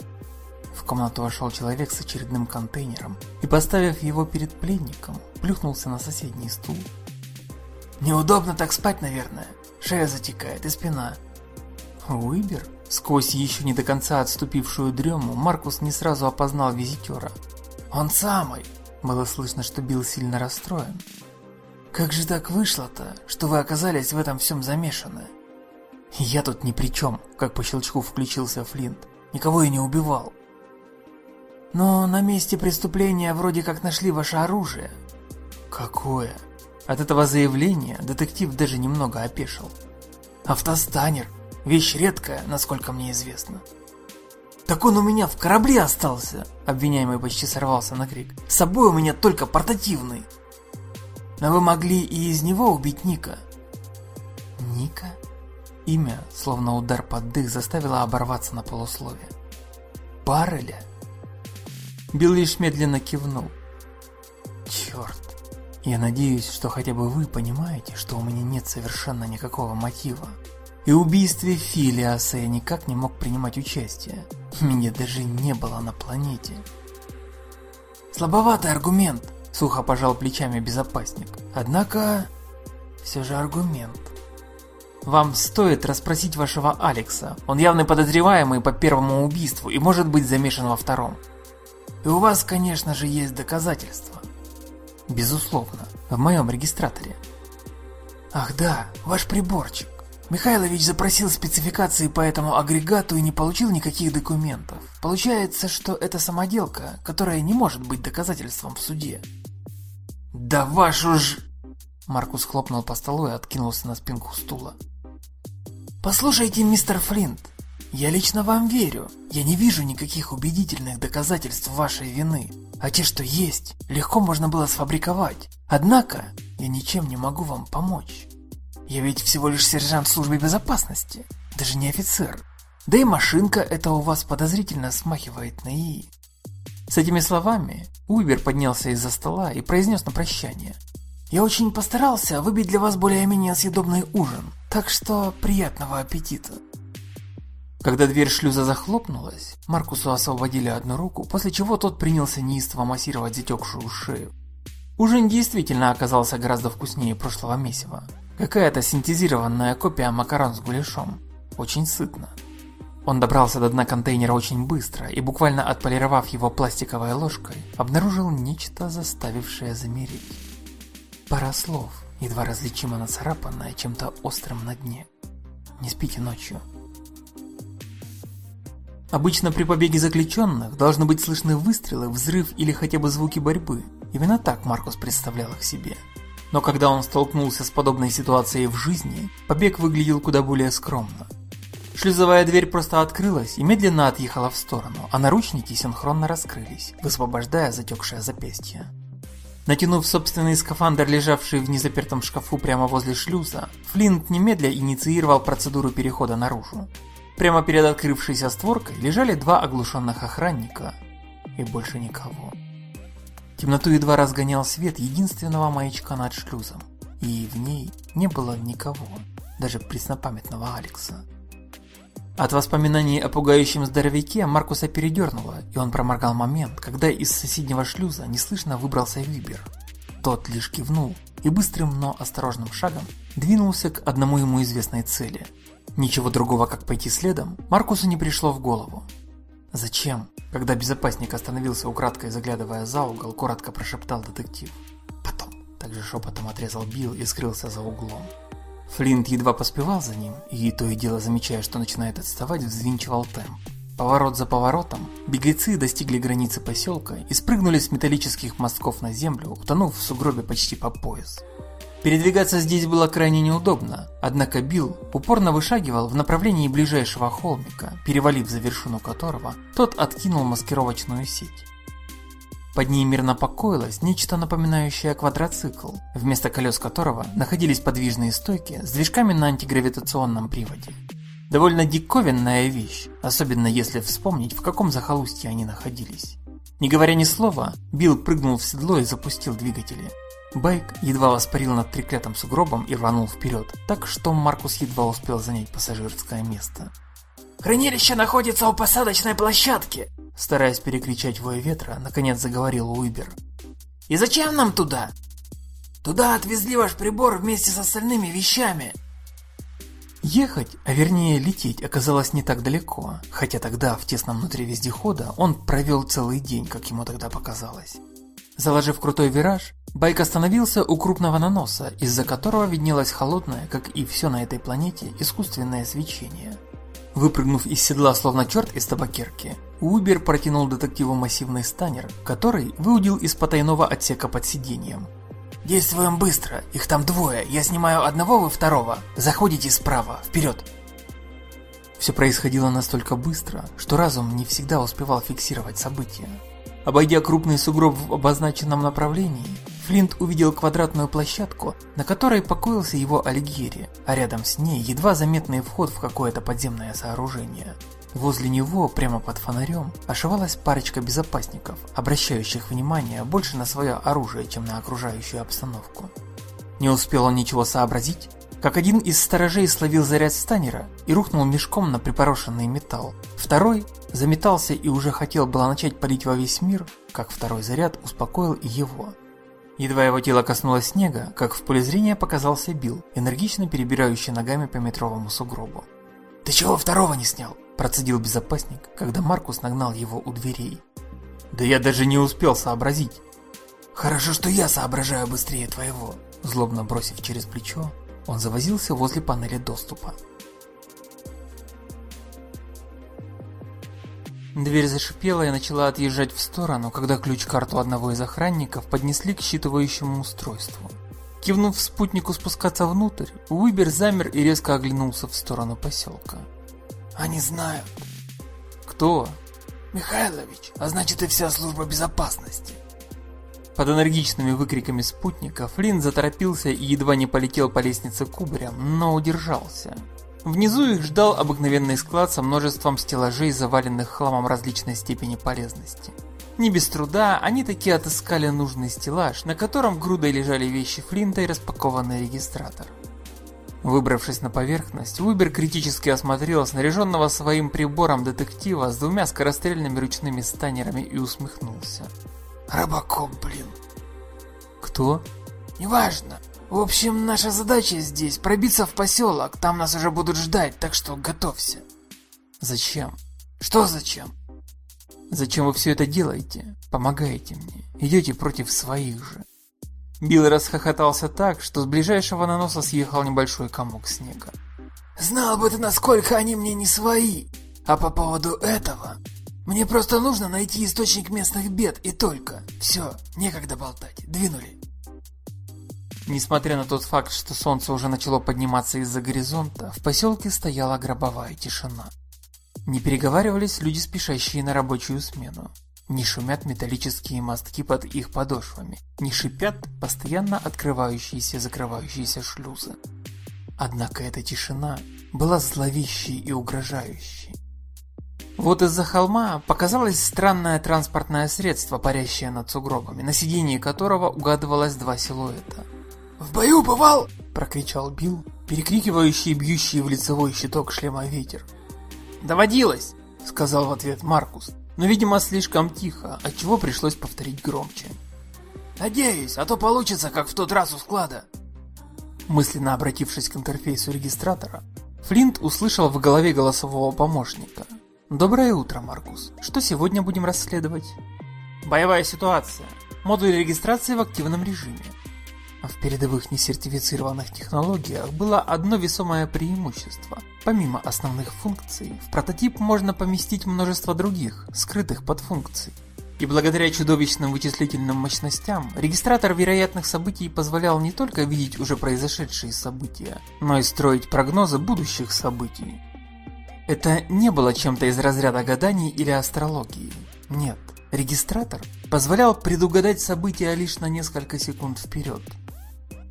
В комнату вошел человек с очередным контейнером и, поставив его перед пленником, плюхнулся на соседний стул.
«Неудобно так спать, наверное. Шея затекает и спина».
Уибер? Сквозь еще не до конца отступившую дрему, Маркус не сразу опознал визитера.
«Он самый!»
Было слышно, что Билл сильно расстроен.
«Как же так вышло-то, что вы оказались в этом всем замешаны?»
«Я тут ни при чем», как по щелчку включился Флинт.
«Никого я не убивал». «Но на месте преступления вроде как нашли ваше оружие».
«Какое?» От этого заявления детектив даже немного опешил.
«Автостанер. Вещь редкая, насколько мне известно». «Так он у меня в корабле остался!» Обвиняемый почти сорвался на крик. «С собой у меня только портативный!» «Но вы могли и из него убить Ника!»
«Ника?» Имя, словно удар под дых, заставило оборваться на полуслове. «Барреля?» Билл лишь медленно кивнул. «Черт! Я надеюсь, что хотя бы вы понимаете, что у меня нет совершенно никакого мотива. И убийстве Филиаса я никак не мог принимать участие. Меня даже не было на планете.
Слабоватый аргумент, сухо пожал плечами безопасник. Однако, все же аргумент.
Вам стоит расспросить вашего Алекса. Он явный подозреваемый по первому убийству и может быть замешан во втором.
И у вас, конечно же, есть доказательства.
Безусловно, в моем регистраторе.
Ах да, ваш приборчик. Михайлович запросил спецификации по этому агрегату и не получил никаких документов. Получается, что это самоделка, которая не может быть доказательством в суде.
Да вашу ж... Маркус хлопнул по столу и откинулся на спинку стула.
Послушайте, мистер Флинт, я лично вам верю. Я не вижу никаких убедительных доказательств вашей вины. А те, что есть, легко можно было сфабриковать. Однако, я ничем не могу вам помочь. Я ведь всего лишь сержант службы безопасности, даже не офицер. Да и машинка это у вас подозрительно смахивает на ИИ.
С этими словами Уибер поднялся из-за стола и произнес на прощание.
Я очень постарался выбить для вас более-менее съедобный ужин, так что приятного аппетита.
Когда дверь шлюза захлопнулась, Маркусу освободили одну руку, после чего тот принялся неистово массировать затекшую шею. Ужин действительно оказался гораздо вкуснее прошлого месива. Какая-то синтезированная копия макарон с гуляшом. Очень сытно. Он добрался до дна контейнера очень быстро и, буквально отполировав его пластиковой ложкой, обнаружил нечто, заставившее замереть. Пара слов, едва различимо нацарапанная чем-то острым на дне. Не спите ночью. Обычно при побеге заключенных должны быть слышны выстрелы, взрыв или хотя бы звуки борьбы. Именно так Маркус представлял их себе. Но когда он столкнулся с подобной ситуацией в жизни, побег выглядел куда более скромно. Шлюзовая дверь просто открылась и медленно отъехала в сторону, а наручники синхронно раскрылись, высвобождая затекшее запястье. Натянув собственный скафандр, лежавший в незапертом шкафу прямо возле шлюза, Флинт немедля инициировал процедуру перехода наружу. Прямо перед открывшейся створкой лежали два оглушенных охранника и больше никого. Темноту едва разгонял свет единственного маячка над шлюзом, и в ней не было никого, даже преснопамятного Алекса. От воспоминаний о пугающем здоровяке Маркуса передернуло, и он проморгал момент, когда из соседнего шлюза неслышно выбрался Вибер. Тот лишь кивнул и быстрым, но осторожным шагом двинулся к одному ему известной цели – Ничего другого, как пойти следом, Маркусу не пришло в голову. «Зачем?» Когда безопасник остановился украдкой, заглядывая за угол, коротко прошептал детектив. «Потом». Также шепотом отрезал Билл и скрылся за углом. Флинт едва поспевал за ним, и то и дело замечая, что начинает отставать, взвинчивал темп. Поворот за поворотом, беглецы достигли границы поселка и спрыгнули с металлических мостков на землю, утонув в сугробе почти по пояс. Передвигаться здесь было крайне неудобно, однако Билл упорно вышагивал в направлении ближайшего холмика, перевалив за вершину которого, тот откинул маскировочную сеть. Под ней мирно покоилось нечто напоминающее квадроцикл, вместо колес которого находились подвижные стойки с движками на антигравитационном приводе. Довольно диковинная вещь, особенно если вспомнить, в каком захолустье они находились. Не говоря ни слова, Билл прыгнул в седло и запустил двигатели. Байк едва воспарил над треклятым сугробом и рванул вперед, так что Маркус едва успел занять пассажирское место.
«Хранилище находится у посадочной площадки!»
Стараясь перекричать вой ветра, наконец заговорил Уибер.
«И зачем нам туда?» «Туда отвезли ваш прибор вместе с остальными вещами!»
Ехать, а вернее лететь, оказалось не так далеко, хотя тогда в тесном внутри вездехода он провел целый день, как ему тогда показалось. Заложив крутой вираж, байк остановился у крупного наноса, из-за которого виднелось холодное, как и все на этой планете, искусственное свечение. Выпрыгнув из седла словно черт из табакерки, Уибер протянул детективу массивный станер, который выудил из потайного отсека под сиденьем.
«Действуем быстро, их там двое, я снимаю одного, вы второго. Заходите справа, вперед!»
Все происходило настолько быстро, что разум не всегда успевал фиксировать события. Обойдя крупный сугроб в обозначенном направлении, Флинт увидел квадратную площадку, на которой покоился его Альгери, а рядом с ней едва заметный вход в какое-то подземное сооружение. Возле него, прямо под фонарем, ошивалась парочка безопасников, обращающих внимание больше на свое оружие, чем на окружающую обстановку. Не успел он ничего сообразить, как один из сторожей словил заряд станера и рухнул мешком на припорошенный металл. Второй заметался и уже хотел было начать палить во весь мир, как второй заряд успокоил его. Едва его тело коснулось снега, как в поле зрения показался Билл, энергично перебирающий ногами по метровому сугробу.
«Ты чего второго не снял?»
– процедил безопасник, когда Маркус нагнал его у дверей. «Да я даже не успел сообразить».
«Хорошо, что я соображаю быстрее твоего», –
злобно бросив через плечо, он завозился возле панели доступа. Дверь зашипела и начала отъезжать в сторону, когда ключ-карту одного из охранников поднесли к считывающему устройству. Кивнув спутнику спускаться внутрь, Уибер замер и резко оглянулся в сторону поселка.
«Они знают».
«Кто?»
«Михайлович, а значит и вся служба безопасности».
Под энергичными выкриками спутника Флинн заторопился и едва не полетел по лестнице кубарем, но удержался. Внизу их ждал обыкновенный склад со множеством стеллажей, заваленных хламом различной степени полезности. Не без труда они таки отыскали нужный стеллаж, на котором грудой лежали вещи Флинта и распакованный регистратор. Выбравшись на поверхность, Уибер критически осмотрел снаряженного своим прибором детектива с двумя скорострельными ручными станерами и усмехнулся.
Рыбаком, блин.
Кто?
Неважно. В общем, наша задача здесь пробиться в поселок, там нас уже будут ждать, так что готовься.
Зачем?
Что зачем?
Зачем вы все это делаете? Помогаете мне. Идете против своих же. Билл расхохотался так, что с ближайшего наноса съехал небольшой комок снега.
Знал бы ты, насколько они мне не свои. А по поводу этого, мне просто нужно найти источник местных бед и только. Все, некогда болтать. Двинули.
Несмотря на тот факт, что солнце уже начало подниматься из-за горизонта, в поселке стояла гробовая тишина. Не переговаривались люди, спешащие на рабочую смену. Не шумят металлические мостки под их подошвами, не шипят постоянно открывающиеся и закрывающиеся шлюзы. Однако эта тишина была зловещей и угрожающей. Вот из-за холма показалось странное транспортное средство, парящее над сугробами, на сиденье которого угадывалось два силуэта.
«В бою бывал!»
– прокричал Билл, перекрикивающий бьющий в лицевой щиток шлема ветер.
«Доводилось!»
– сказал в ответ Маркус, но, видимо, слишком тихо, отчего пришлось повторить громче.
«Надеюсь, а то получится, как в тот раз у склада!»
Мысленно обратившись к интерфейсу регистратора, Флинт услышал в голове голосового помощника – Доброе утро, Маркус. Что сегодня будем расследовать?
Боевая ситуация. Модуль регистрации в активном режиме.
А в передовых несертифицированных технологиях было одно весомое преимущество. Помимо основных функций, в прототип можно поместить множество других, скрытых подфункций. И благодаря чудовищным вычислительным мощностям, регистратор вероятных событий позволял не только видеть уже произошедшие события, но и строить прогнозы будущих событий. Это не было чем-то из разряда гаданий или астрологии. Нет. Регистратор позволял предугадать события лишь на несколько секунд вперед.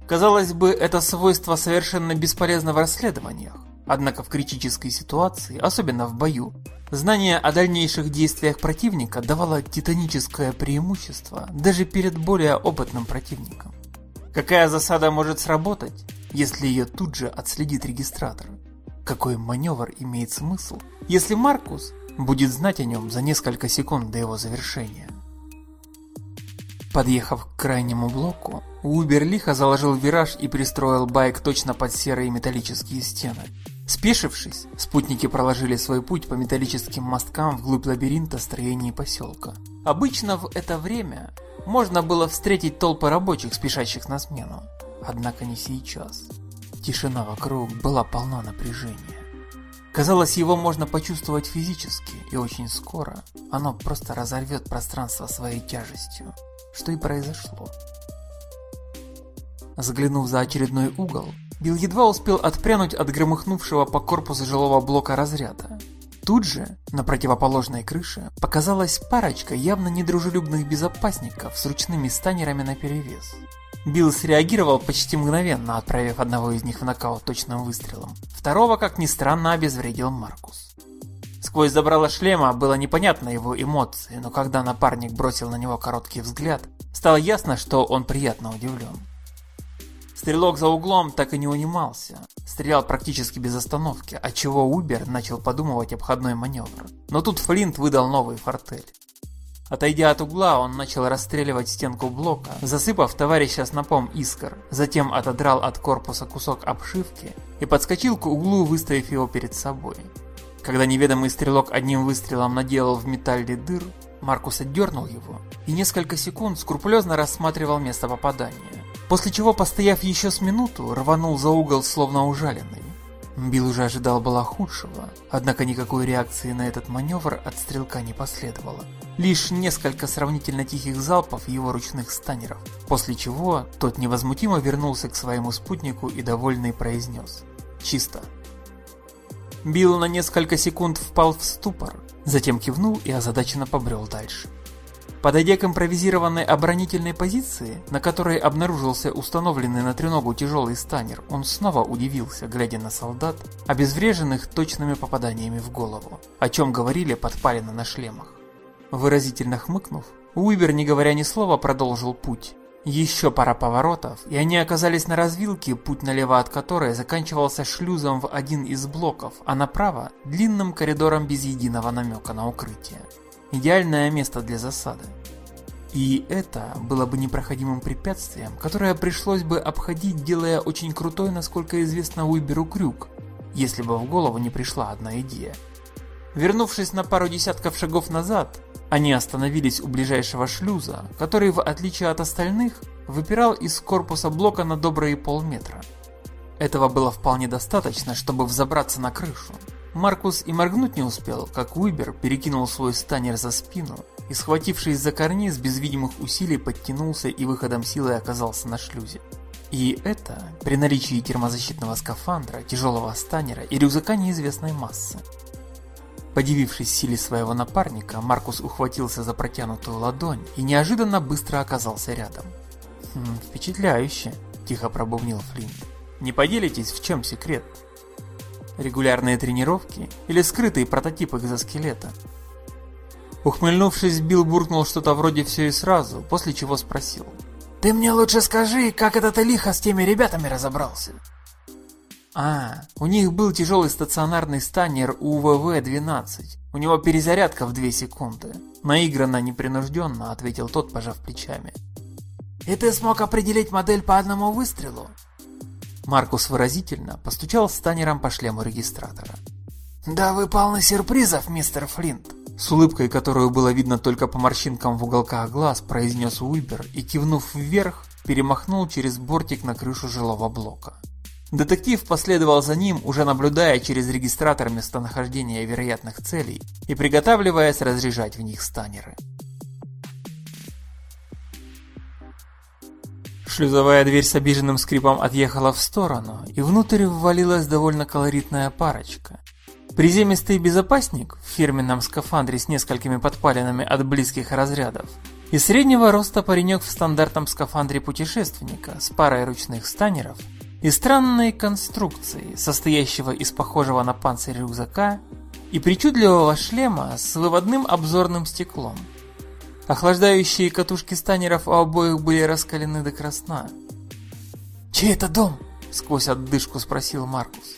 Казалось бы, это свойство совершенно бесполезно в расследованиях, однако в критической ситуации, особенно в бою, знание о дальнейших действиях противника давало титаническое преимущество даже перед более опытным противником. Какая засада может сработать, если ее тут же отследит регистратор? Какой маневр имеет смысл, если Маркус будет знать о нем за несколько секунд до его завершения? Подъехав к крайнему блоку, Убер лихо заложил вираж и пристроил байк точно под серые металлические стены. Спешившись, спутники проложили свой путь по металлическим мосткам вглубь лабиринта строений поселка. Обычно в это время можно было встретить толпы рабочих, спешащих на смену. Однако не сейчас. Тишина вокруг была полна напряжения. Казалось, его можно почувствовать физически, и очень скоро оно просто разорвет пространство своей тяжестью, что и произошло. Заглянув за очередной угол, Билл едва успел отпрянуть от громыхнувшего по корпусу жилого блока разряда. Тут же, на противоположной крыше, показалась парочка явно недружелюбных безопасников с ручными станерами наперевес. Билл среагировал почти мгновенно, отправив одного из них в нокаут точным выстрелом. Второго, как ни странно, обезвредил Маркус. Сквозь забрало шлема было непонятно его эмоции, но когда напарник бросил на него короткий взгляд, стало ясно, что он приятно удивлен. Стрелок за углом так и не унимался. Стрелял практически без остановки, отчего Убер начал подумывать обходной маневр. Но тут Флинт выдал новый фортель. Отойдя от угла, он начал расстреливать стенку блока, засыпав товарища снопом искр, затем отодрал от корпуса кусок обшивки и подскочил к углу, выставив его перед собой. Когда неведомый стрелок одним выстрелом наделал в металле дыр, Маркус отдернул его и несколько секунд скрупулезно рассматривал место попадания. После чего, постояв еще с минуту, рванул за угол, словно ужаленный. Билл уже ожидал было худшего, однако никакой реакции на этот маневр от стрелка не последовало. Лишь несколько сравнительно тихих залпов его ручных станеров, после чего тот невозмутимо вернулся к своему спутнику и довольный произнес «Чисто». Билл на несколько секунд впал в ступор, затем кивнул и озадаченно побрел дальше. Подойдя к импровизированной оборонительной позиции, на которой обнаружился установленный на треногу тяжелый станер, он снова удивился, глядя на солдат, обезвреженных точными попаданиями в голову, о чем говорили подпалины на шлемах. Выразительно хмыкнув, Уибер, не говоря ни слова, продолжил путь. Еще пара поворотов, и они оказались на развилке, путь налево от которой заканчивался шлюзом в один из блоков, а направо – длинным коридором без единого намека на укрытие. Идеальное место для засады. И это было бы непроходимым препятствием, которое пришлось бы обходить, делая очень крутой, насколько известно Уиберу крюк, если бы в голову не пришла одна идея. Вернувшись на пару десятков шагов назад, они остановились у ближайшего шлюза, который, в отличие от остальных, выпирал из корпуса блока на добрые полметра. Этого было вполне достаточно, чтобы взобраться на крышу. Маркус и моргнуть не успел, как Уибер перекинул свой станер за спину и, схватившись за карниз, без видимых усилий подтянулся и выходом силы оказался на шлюзе. И это при наличии термозащитного скафандра, тяжелого станера и рюкзака неизвестной массы. Подивившись силе своего напарника, Маркус ухватился за протянутую ладонь и неожиданно быстро оказался рядом. «Хм, «Впечатляюще», – тихо пробубнил Флинт. «Не поделитесь, в чем секрет?» Регулярные тренировки или скрытые прототипы экзоскелета. Ухмыльнувшись, Билл буркнул что-то вроде все и сразу, после чего спросил. «Ты мне лучше скажи, как этот лихо с теми ребятами разобрался?» «А, у них был тяжелый стационарный станер УВВ-12. У него перезарядка в 2 секунды. Наигранно, непринужденно», — ответил тот, пожав плечами. «И ты смог определить модель по одному выстрелу?» Маркус выразительно постучал станером по шлему регистратора. «Да вы полны сюрпризов, мистер Флинт!» С улыбкой, которую было видно только по морщинкам в уголках глаз, произнес Уибер и, кивнув вверх, перемахнул через бортик на крышу жилого блока. Детектив последовал за ним, уже наблюдая через регистратор местонахождения вероятных целей и приготавливаясь разряжать в них станеры. Шлюзовая дверь с обиженным скрипом отъехала в сторону, и внутрь ввалилась довольно колоритная парочка. Приземистый безопасник в фирменном скафандре с несколькими подпалинами от близких разрядов и среднего роста паренек в стандартном скафандре путешественника с парой ручных станеров и странной конструкцией, состоящего из похожего на панцирь рюкзака и причудливого шлема с выводным обзорным стеклом. Охлаждающие катушки станеров у обоих были раскалены до красна.
«Чей это дом?»
– сквозь отдышку спросил Маркус.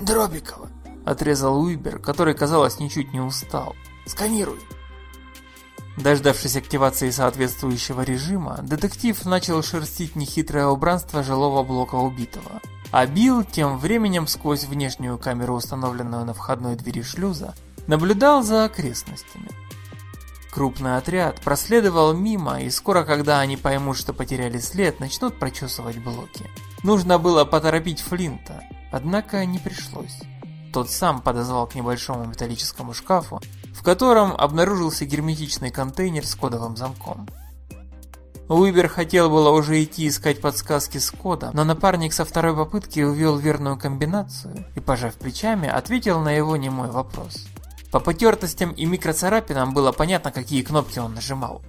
«Дробикова»,
Отрезал Уибер, который, казалось, ничуть не устал.
«Сканируй».
Дождавшись активации соответствующего режима, детектив начал шерстить нехитрое убранство жилого блока убитого. А Билл тем временем сквозь внешнюю камеру, установленную на входной двери шлюза, наблюдал за окрестностями. Крупный отряд проследовал мимо, и скоро, когда они поймут, что потеряли след, начнут прочесывать блоки. Нужно было поторопить Флинта, однако не пришлось. Тот сам подозвал к небольшому металлическому шкафу, в котором обнаружился герметичный контейнер с кодовым замком. Уибер хотел было уже идти искать подсказки с кодом, но напарник со второй попытки увел верную комбинацию и, пожав плечами, ответил на его немой вопрос. По потертостям и микроцарапинам было понятно, какие кнопки он нажимал.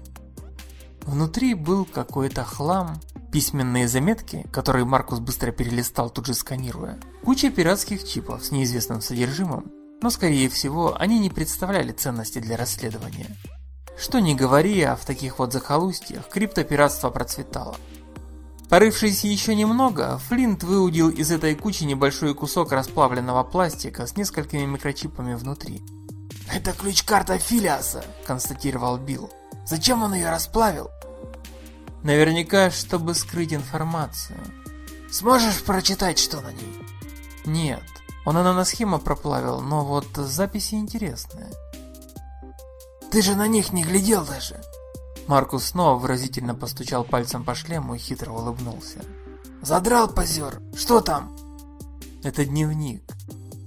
Внутри был какой-то хлам, письменные заметки, которые Маркус быстро перелистал, тут же сканируя, куча пиратских чипов с неизвестным содержимым, но скорее всего они не представляли ценности для расследования. Что ни говори, а в таких вот захолустьях криптопиратство процветало. Порывшись еще немного, Флинт выудил из этой кучи небольшой кусок расплавленного пластика с несколькими микрочипами внутри.
«Это ключ-карта Филиаса», – констатировал Билл. «Зачем он ее расплавил?»
Наверняка, чтобы скрыть информацию.
Сможешь прочитать, что на ней?
Нет. Он она на схему проплавил, но вот записи интересные.
Ты же на них не глядел даже.
Маркус снова выразительно постучал пальцем по шлему и хитро улыбнулся.
Задрал позер. Что там?
Это дневник.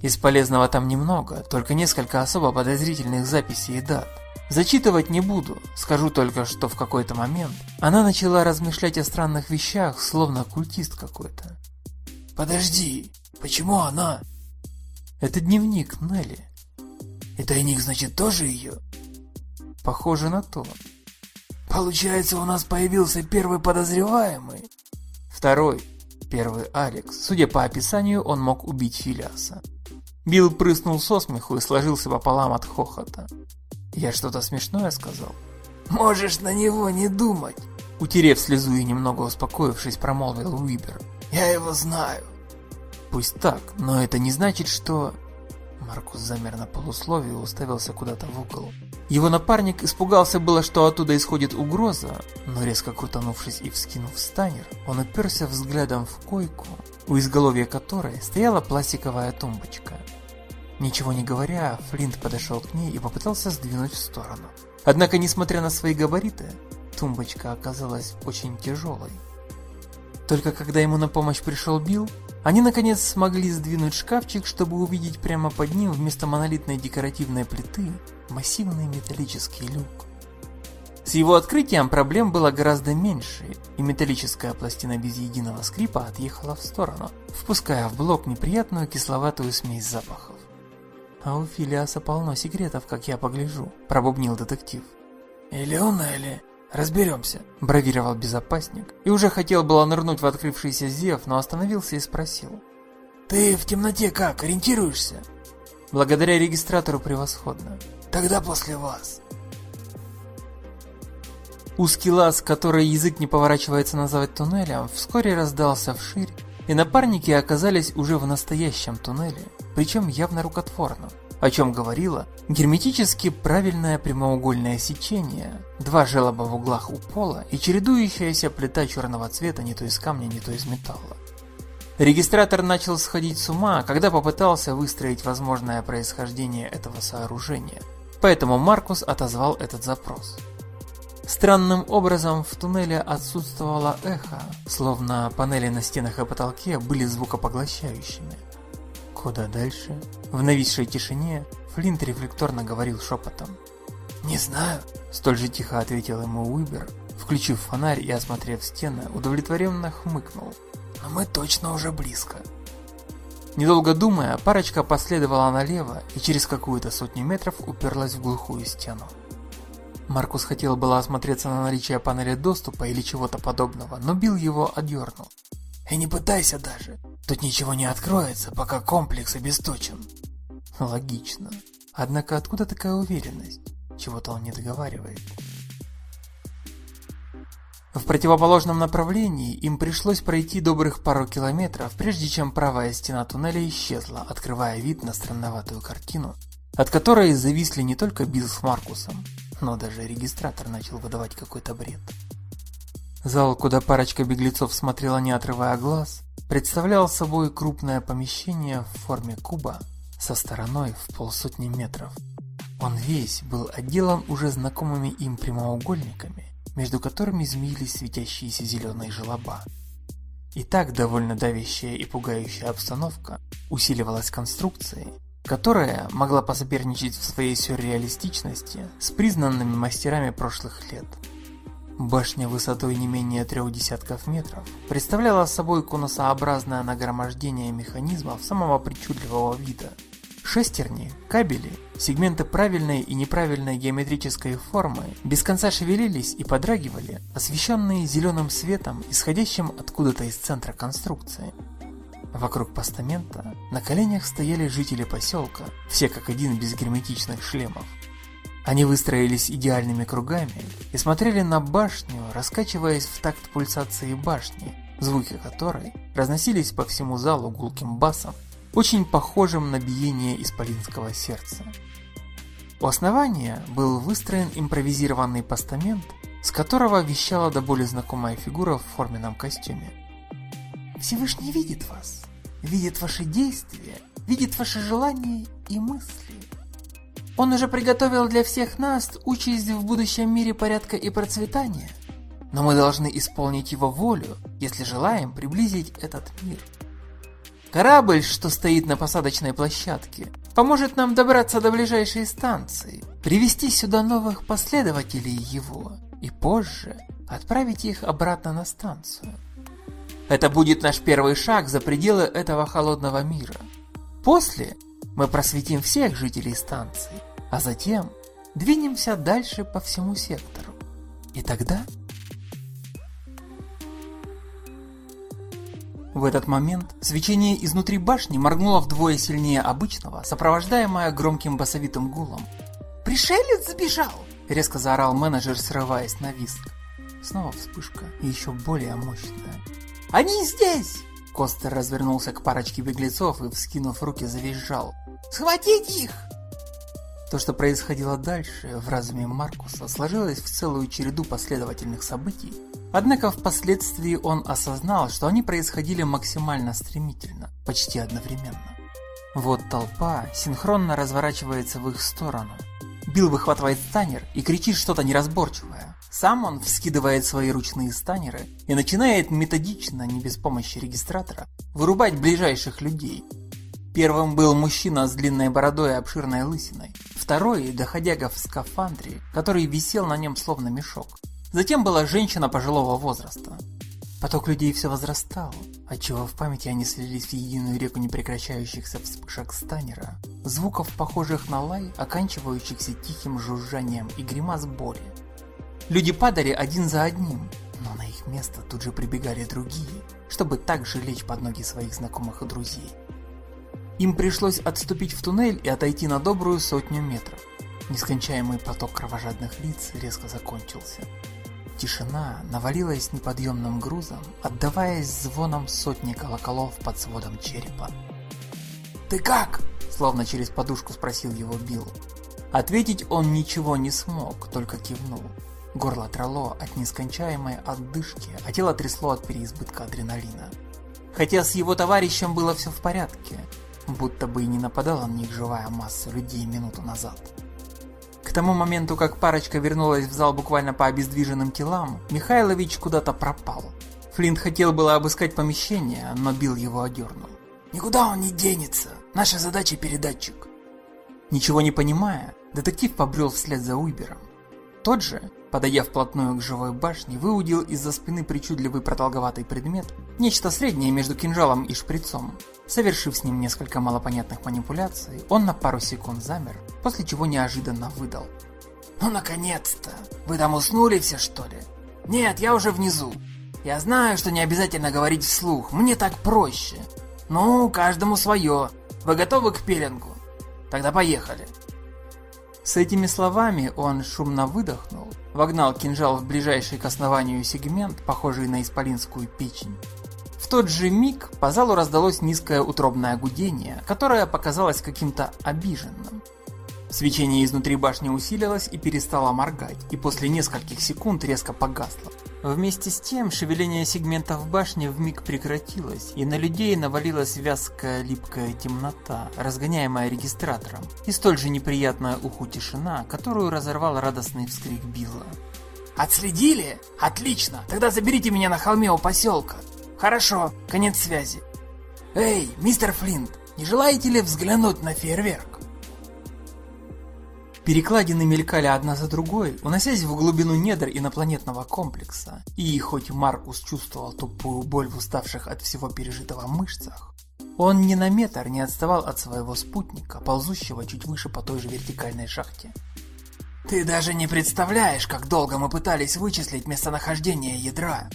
Из полезного там немного, только несколько особо подозрительных записей и дат. Зачитывать не буду, скажу только, что в какой-то момент она начала размышлять о странных вещах, словно культист какой-то.
Подожди, почему она?
Это дневник Нелли.
И тайник, значит, тоже ее?
Похоже на то.
Получается, у нас появился первый подозреваемый.
Второй, первый Алекс. Судя по описанию, он мог убить Филиаса. Билл прыснул со смеху и сложился пополам от хохота. Я что-то смешное сказал?
Можешь на него не думать.
Утерев слезу и немного успокоившись, промолвил Уибер.
Я его знаю.
Пусть так, но это не значит, что... Маркус замер на полусловие и уставился куда-то в угол. Его напарник испугался было, что оттуда исходит угроза, но резко крутанувшись и вскинув станер, он уперся взглядом в койку, у изголовья которой стояла пластиковая тумбочка. Ничего не говоря, Флинт подошел к ней и попытался сдвинуть в сторону. Однако, несмотря на свои габариты, тумбочка оказалась очень тяжелой. Только когда ему на помощь пришел Билл, они наконец смогли сдвинуть шкафчик, чтобы увидеть прямо под ним вместо монолитной декоративной плиты массивный металлический люк. С его открытием проблем было гораздо меньше, и металлическая пластина без единого скрипа отъехала в сторону, впуская в блок неприятную кисловатую смесь запахов. «А у Филиаса полно секретов, как я погляжу», – пробубнил детектив.
«Или он, или разберемся», –
бравировал безопасник, и уже хотел было нырнуть в открывшийся зев, но остановился и спросил.
«Ты в темноте как, ориентируешься?»
«Благодаря регистратору превосходно».
«Тогда после вас».
Узкий лаз, который язык не поворачивается назвать туннелем, вскоре раздался вширь, и напарники оказались уже в настоящем туннеле, причем явно рукотворном, о чем говорило герметически правильное прямоугольное сечение, два желоба в углах у пола и чередующаяся плита черного цвета не то из камня, не то из металла. Регистратор начал сходить с ума, когда попытался выстроить возможное происхождение этого сооружения, поэтому Маркус отозвал этот запрос. Странным образом в туннеле отсутствовало эхо, словно панели на стенах и потолке были звукопоглощающими. Куда дальше? В нависшей тишине Флинт рефлекторно говорил шепотом.
«Не знаю», –
столь же тихо ответил ему Уибер, включив фонарь и осмотрев стены, удовлетворенно хмыкнул.
«Но мы точно уже близко».
Недолго думая, парочка последовала налево и через какую-то сотню метров уперлась в глухую стену. Маркус хотел было осмотреться на наличие панели доступа или чего-то подобного, но Билл его отдернул.
«И не пытайся даже, тут ничего не откроется, пока комплекс обесточен».
Логично. Однако откуда такая уверенность? Чего-то он не договаривает. В противоположном направлении им пришлось пройти добрых пару километров, прежде чем правая стена туннеля исчезла, открывая вид на странноватую картину, от которой зависли не только Билл с Маркусом, но даже регистратор начал выдавать какой-то бред. Зал, куда парочка беглецов смотрела не отрывая глаз, представлял собой крупное помещение в форме куба со стороной в полсотни метров. Он весь был отделан уже знакомыми им прямоугольниками, между которыми змеились светящиеся зеленые желоба. И так довольно давящая и пугающая обстановка усиливалась конструкцией, которая могла посоперничать в своей сюрреалистичности с признанными мастерами прошлых лет. Башня высотой не менее трех десятков метров представляла собой конусообразное нагромождение механизмов самого причудливого вида – Шестерни, кабели, сегменты правильной и неправильной геометрической формы без конца шевелились и подрагивали, освещенные зеленым светом, исходящим откуда-то из центра конструкции. Вокруг постамента на коленях стояли жители поселка, все как один без герметичных шлемов. Они выстроились идеальными кругами и смотрели на башню, раскачиваясь в такт пульсации башни, звуки которой разносились по всему залу гулким басом очень похожим на биение исполинского сердца. У основания был выстроен импровизированный постамент, с которого вещала до боли знакомая фигура в форменном костюме.
«Всевышний видит вас, видит ваши действия, видит ваши желания и мысли. Он уже приготовил для всех нас участь в будущем мире порядка и процветания, но мы должны исполнить его волю, если желаем приблизить этот мир».
Корабль, что стоит на посадочной площадке, поможет нам добраться до ближайшей станции, привести сюда новых последователей его и позже отправить их обратно на станцию. Это будет наш первый шаг за пределы этого холодного мира. После мы просветим всех жителей станции, а затем двинемся дальше по всему сектору. И тогда В этот момент свечение изнутри башни моргнуло вдвое сильнее обычного, сопровождаемое громким басовитым гулом.
«Пришелец сбежал!»
– резко заорал менеджер, срываясь на виск. Снова вспышка, и еще более мощная.
«Они здесь!»
Костер развернулся к парочке беглецов и, вскинув руки, завизжал.
«Схватить их!»
То, что происходило дальше в разуме Маркуса, сложилось в целую череду последовательных событий, однако впоследствии он осознал, что они происходили максимально стремительно, почти одновременно. Вот толпа синхронно разворачивается в их сторону. Билл выхватывает станер и кричит что-то неразборчивое. Сам он вскидывает свои ручные станеры и начинает методично, не без помощи регистратора, вырубать ближайших людей, Первым был мужчина с длинной бородой и обширной лысиной. Второй – доходяга в скафандре, который висел на нем словно мешок. Затем была женщина пожилого возраста. Поток людей все возрастал, отчего в памяти они слились в единую реку непрекращающихся вспышек станера, звуков, похожих на лай, оканчивающихся тихим жужжанием и гримас боли. Люди падали один за одним, но на их место тут же прибегали другие, чтобы также лечь под ноги своих знакомых и друзей. Им пришлось отступить в туннель и отойти на добрую сотню метров. Нескончаемый поток кровожадных лиц резко закончился. Тишина навалилась неподъемным грузом, отдаваясь звоном сотни колоколов под сводом черепа.
«Ты как?»
– словно через подушку спросил его Билл. Ответить он ничего не смог, только кивнул. Горло трало от нескончаемой отдышки, а тело трясло от переизбытка адреналина. Хотя с его товарищем было все в порядке, будто бы и не нападала на них живая масса людей минуту назад. К тому моменту, как парочка вернулась в зал буквально по обездвиженным телам, Михайлович куда-то пропал. Флинт хотел было обыскать помещение, но Билл его одернул.
«Никуда он не денется. Наша задача передатчик».
Ничего не понимая, детектив побрел вслед за Уибером. Тот же, подойдя вплотную к живой башне, выудил из-за спины причудливый продолговатый предмет, нечто среднее между кинжалом и шприцом. Совершив с ним несколько малопонятных манипуляций, он на пару секунд замер, после чего неожиданно выдал. «Ну, наконец-то! Вы там уснули все, что ли?» «Нет, я уже внизу. Я знаю, что не обязательно говорить вслух, мне так проще. Ну, каждому свое. Вы готовы к пеленгу? Тогда поехали». С этими словами он шумно выдохнул, вогнал кинжал в ближайший к основанию сегмент, похожий на исполинскую печень. В тот же миг по залу раздалось низкое утробное гудение, которое показалось каким-то обиженным. Свечение изнутри башни усилилось и перестало моргать, и после нескольких секунд резко погасло. Вместе с тем, шевеление сегментов башни вмиг прекратилось, и на людей навалилась вязкая липкая темнота, разгоняемая регистратором, и столь же неприятная уху тишина, которую разорвал радостный вскрик Билла. «Отследили? Отлично! Тогда заберите меня на холме у поселка!» «Хорошо, конец связи!» «Эй, мистер Флинт, не желаете ли взглянуть на фейерверк?» Перекладины мелькали одна за другой, уносясь в глубину недр инопланетного комплекса. И хоть Маркус чувствовал тупую боль в уставших от всего пережитого мышцах, он ни на метр не отставал от своего спутника, ползущего чуть выше по той же вертикальной шахте. «Ты даже не представляешь, как долго мы пытались вычислить местонахождение ядра.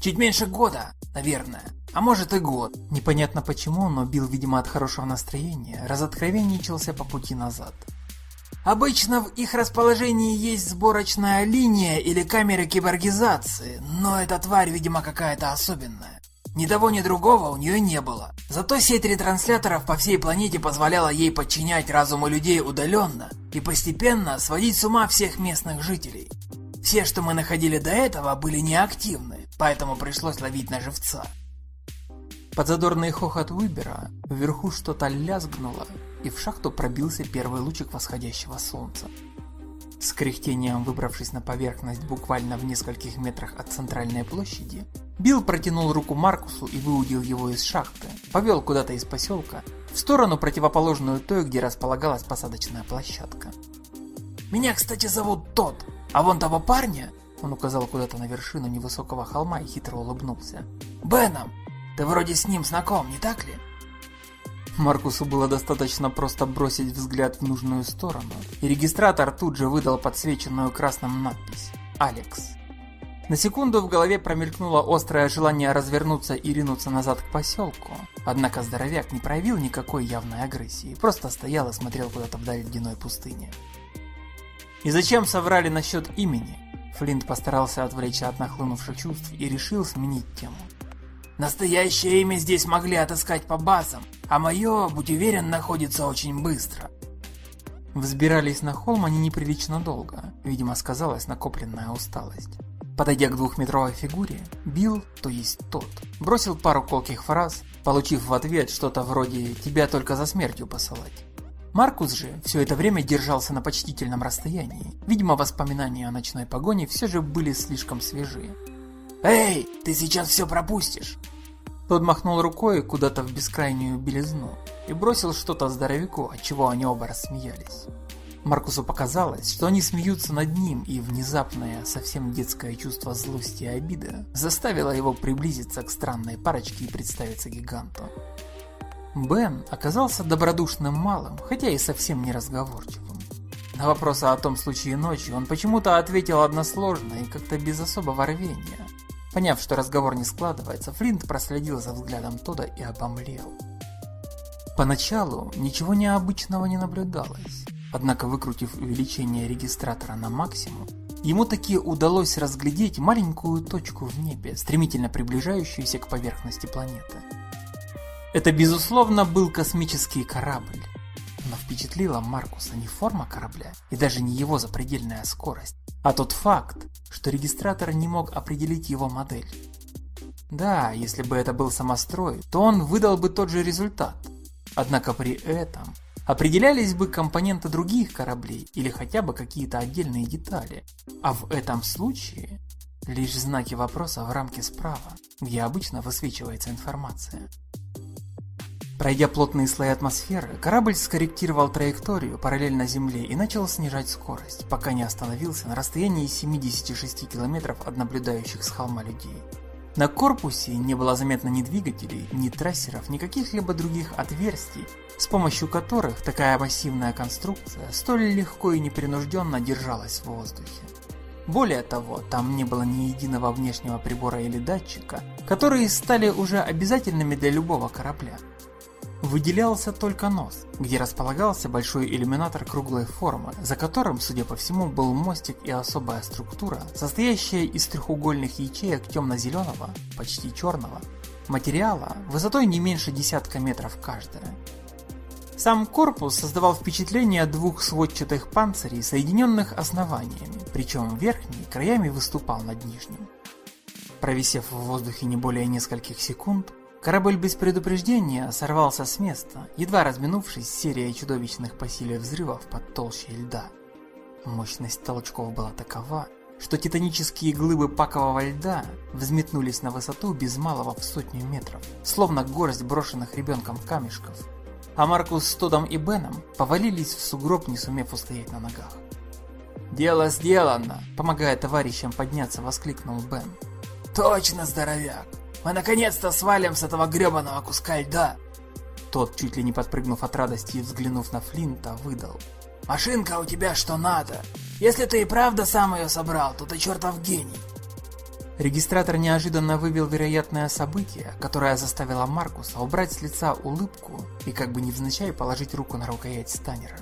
Чуть меньше года, наверное, а может и год». Непонятно почему, но Билл, видимо от хорошего настроения, разоткровенничался по пути назад. Обычно в их расположении есть сборочная линия или камеры киборгизации, но эта тварь, видимо, какая-то особенная. Ни того, ни другого у нее не было. Зато сеть ретрансляторов по всей планете позволяла ей подчинять разуму людей удаленно и постепенно сводить с ума всех местных жителей. Все, что мы находили до этого, были неактивны, поэтому пришлось ловить на живца. Под задорный хохот Выбера вверху что-то лязгнуло, и в шахту пробился первый лучик восходящего солнца. С кряхтением выбравшись на поверхность буквально в нескольких метрах от центральной площади, Билл протянул руку Маркусу и выудил его из шахты, повел куда-то из поселка, в сторону противоположную той, где располагалась посадочная площадка. «Меня, кстати, зовут Тот, а вон того парня...» Он указал куда-то на вершину невысокого холма и хитро улыбнулся. «Беном! Ты вроде с ним знаком, не так ли?» Маркусу было достаточно просто бросить взгляд в нужную сторону, и регистратор тут же выдал подсвеченную красным надпись «Алекс». На секунду в голове промелькнуло острое желание развернуться и ринуться назад к поселку, однако здоровяк не проявил никакой явной агрессии, просто стоял и смотрел куда-то вдаль ледяной пустыни. И зачем соврали насчет имени? Флинт постарался отвлечься от нахлынувших чувств и решил сменить тему. Настоящее имя здесь могли отыскать по базам, а мое, будь уверен, находится очень быстро. Взбирались на холм они неприлично долго, видимо сказалась накопленная усталость. Подойдя к двухметровой фигуре, Билл, то есть тот, бросил пару колких фраз, получив в ответ что-то вроде «тебя только за смертью посылать». Маркус же все это время держался на почтительном расстоянии. Видимо, воспоминания о ночной погоне все же были слишком свежие. «Эй, ты сейчас все пропустишь!» Тот махнул рукой куда-то в бескрайнюю белизну и бросил что-то здоровяку, от чего они оба рассмеялись. Маркусу показалось, что они смеются над ним, и внезапное, совсем детское чувство злости и обиды заставило его приблизиться к странной парочке и представиться гиганту. Бен оказался добродушным малым, хотя и совсем не разговорчивым. На вопросы о том случае ночью он почему-то ответил односложно и как-то без особого рвения. Поняв, что разговор не складывается, Флинт проследил за взглядом Тода и обомлел. Поначалу ничего необычного не наблюдалось, однако выкрутив увеличение регистратора на максимум, ему таки удалось разглядеть маленькую точку в небе, стремительно приближающуюся к поверхности планеты. Это безусловно был космический корабль, но впечатлила Маркуса не форма корабля и даже не его запредельная скорость, а тот факт, что регистратор не мог определить его модель. Да, если бы это был самострой, то он выдал бы тот же результат. Однако при этом определялись бы компоненты других кораблей или хотя бы какие-то отдельные детали. А в этом случае лишь знаки вопроса в рамке справа, где обычно высвечивается информация. Пройдя плотные слои атмосферы, корабль скорректировал траекторию параллельно Земле и начал снижать скорость, пока не остановился на расстоянии 76 километров от наблюдающих с холма людей. На корпусе не было заметно ни двигателей, ни трассеров, ни каких-либо других отверстий, с помощью которых такая массивная конструкция столь легко и непринужденно держалась в воздухе. Более того, там не было ни единого внешнего прибора или датчика, которые стали уже обязательными для любого корабля. Выделялся только нос, где располагался большой иллюминатор круглой формы, за которым, судя по всему, был мостик и особая структура, состоящая из треугольных ячеек темно-зеленого, почти черного, материала высотой не меньше десятка метров каждая. Сам корпус создавал впечатление двух сводчатых панцирей, соединенных основаниями, причем верхний краями выступал над нижним. Провисев в воздухе не более нескольких секунд, Корабль без предупреждения сорвался с места, едва разминувшись серией чудовищных по силе взрывов под толщей льда. Мощность толчков была такова, что титанические глыбы пакового льда взметнулись на высоту без малого в сотню метров, словно горсть брошенных ребенком камешков. А Маркус с Тодом и Беном повалились в сугроб, не сумев устоять на ногах. «Дело сделано!» – помогая товарищам подняться, воскликнул Бен.
«Точно, здоровяк! Мы наконец-то свалим с этого гребаного куска льда.
Тот, чуть ли не подпрыгнув от радости и взглянув на Флинта, выдал.
Машинка у тебя что надо. Если ты и правда сам ее собрал, то ты чертов гений.
Регистратор неожиданно вывел вероятное событие, которое заставило Маркуса убрать с лица улыбку и как бы невзначай положить руку на рукоять Станера.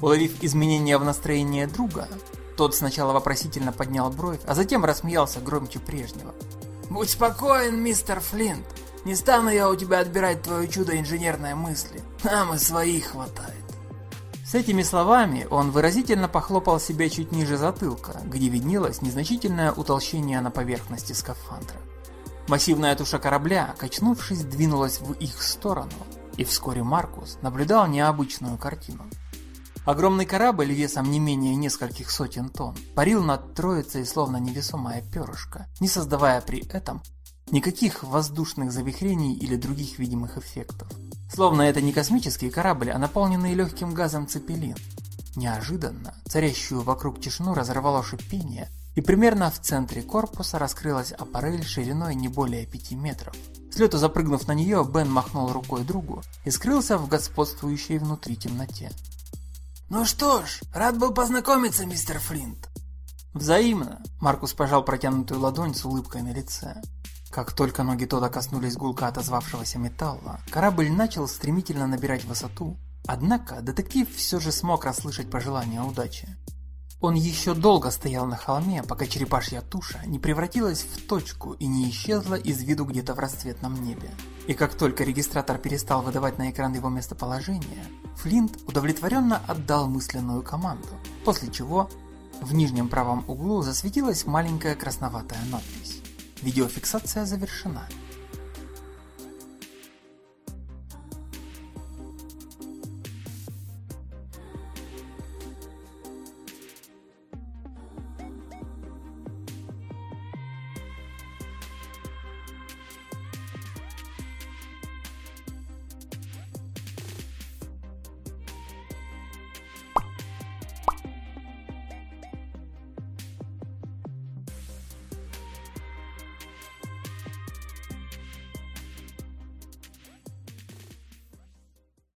Уловив изменения в настроении друга, тот сначала вопросительно поднял бровь, а затем рассмеялся громче прежнего.
Будь спокоен, мистер Флинт. Не стану я у тебя отбирать твое чудо инженерной мысли. Нам и своих хватает.
С этими словами он выразительно похлопал себя чуть ниже затылка, где виднелось незначительное утолщение на поверхности скафандра. Массивная туша корабля, качнувшись, двинулась в их сторону, и вскоре Маркус наблюдал необычную картину. Огромный корабль весом не менее нескольких сотен тонн парил над троицей словно невесомое перышко, не создавая при этом никаких воздушных завихрений или других видимых эффектов. Словно это не космический корабль, а наполненный легким газом цепелин. Неожиданно царящую вокруг тишину разорвало шипение, и примерно в центре корпуса раскрылась аппарель шириной не более 5 метров. С запрыгнув на нее, Бен махнул рукой другу и скрылся в господствующей внутри темноте.
«Ну что ж, рад был познакомиться, мистер Флинт».
«Взаимно», — Маркус пожал протянутую ладонь с улыбкой на лице. Как только ноги Тода коснулись гулка отозвавшегося металла, корабль начал стремительно набирать высоту, однако детектив все же смог расслышать пожелания удачи. Он еще долго стоял на холме, пока черепашья туша не превратилась в точку и не исчезла из виду где-то в расцветном небе. И как только регистратор перестал выдавать на экран его местоположение, Флинт удовлетворенно отдал мысленную команду, после чего в нижнем правом углу засветилась маленькая красноватая надпись. Видеофиксация завершена.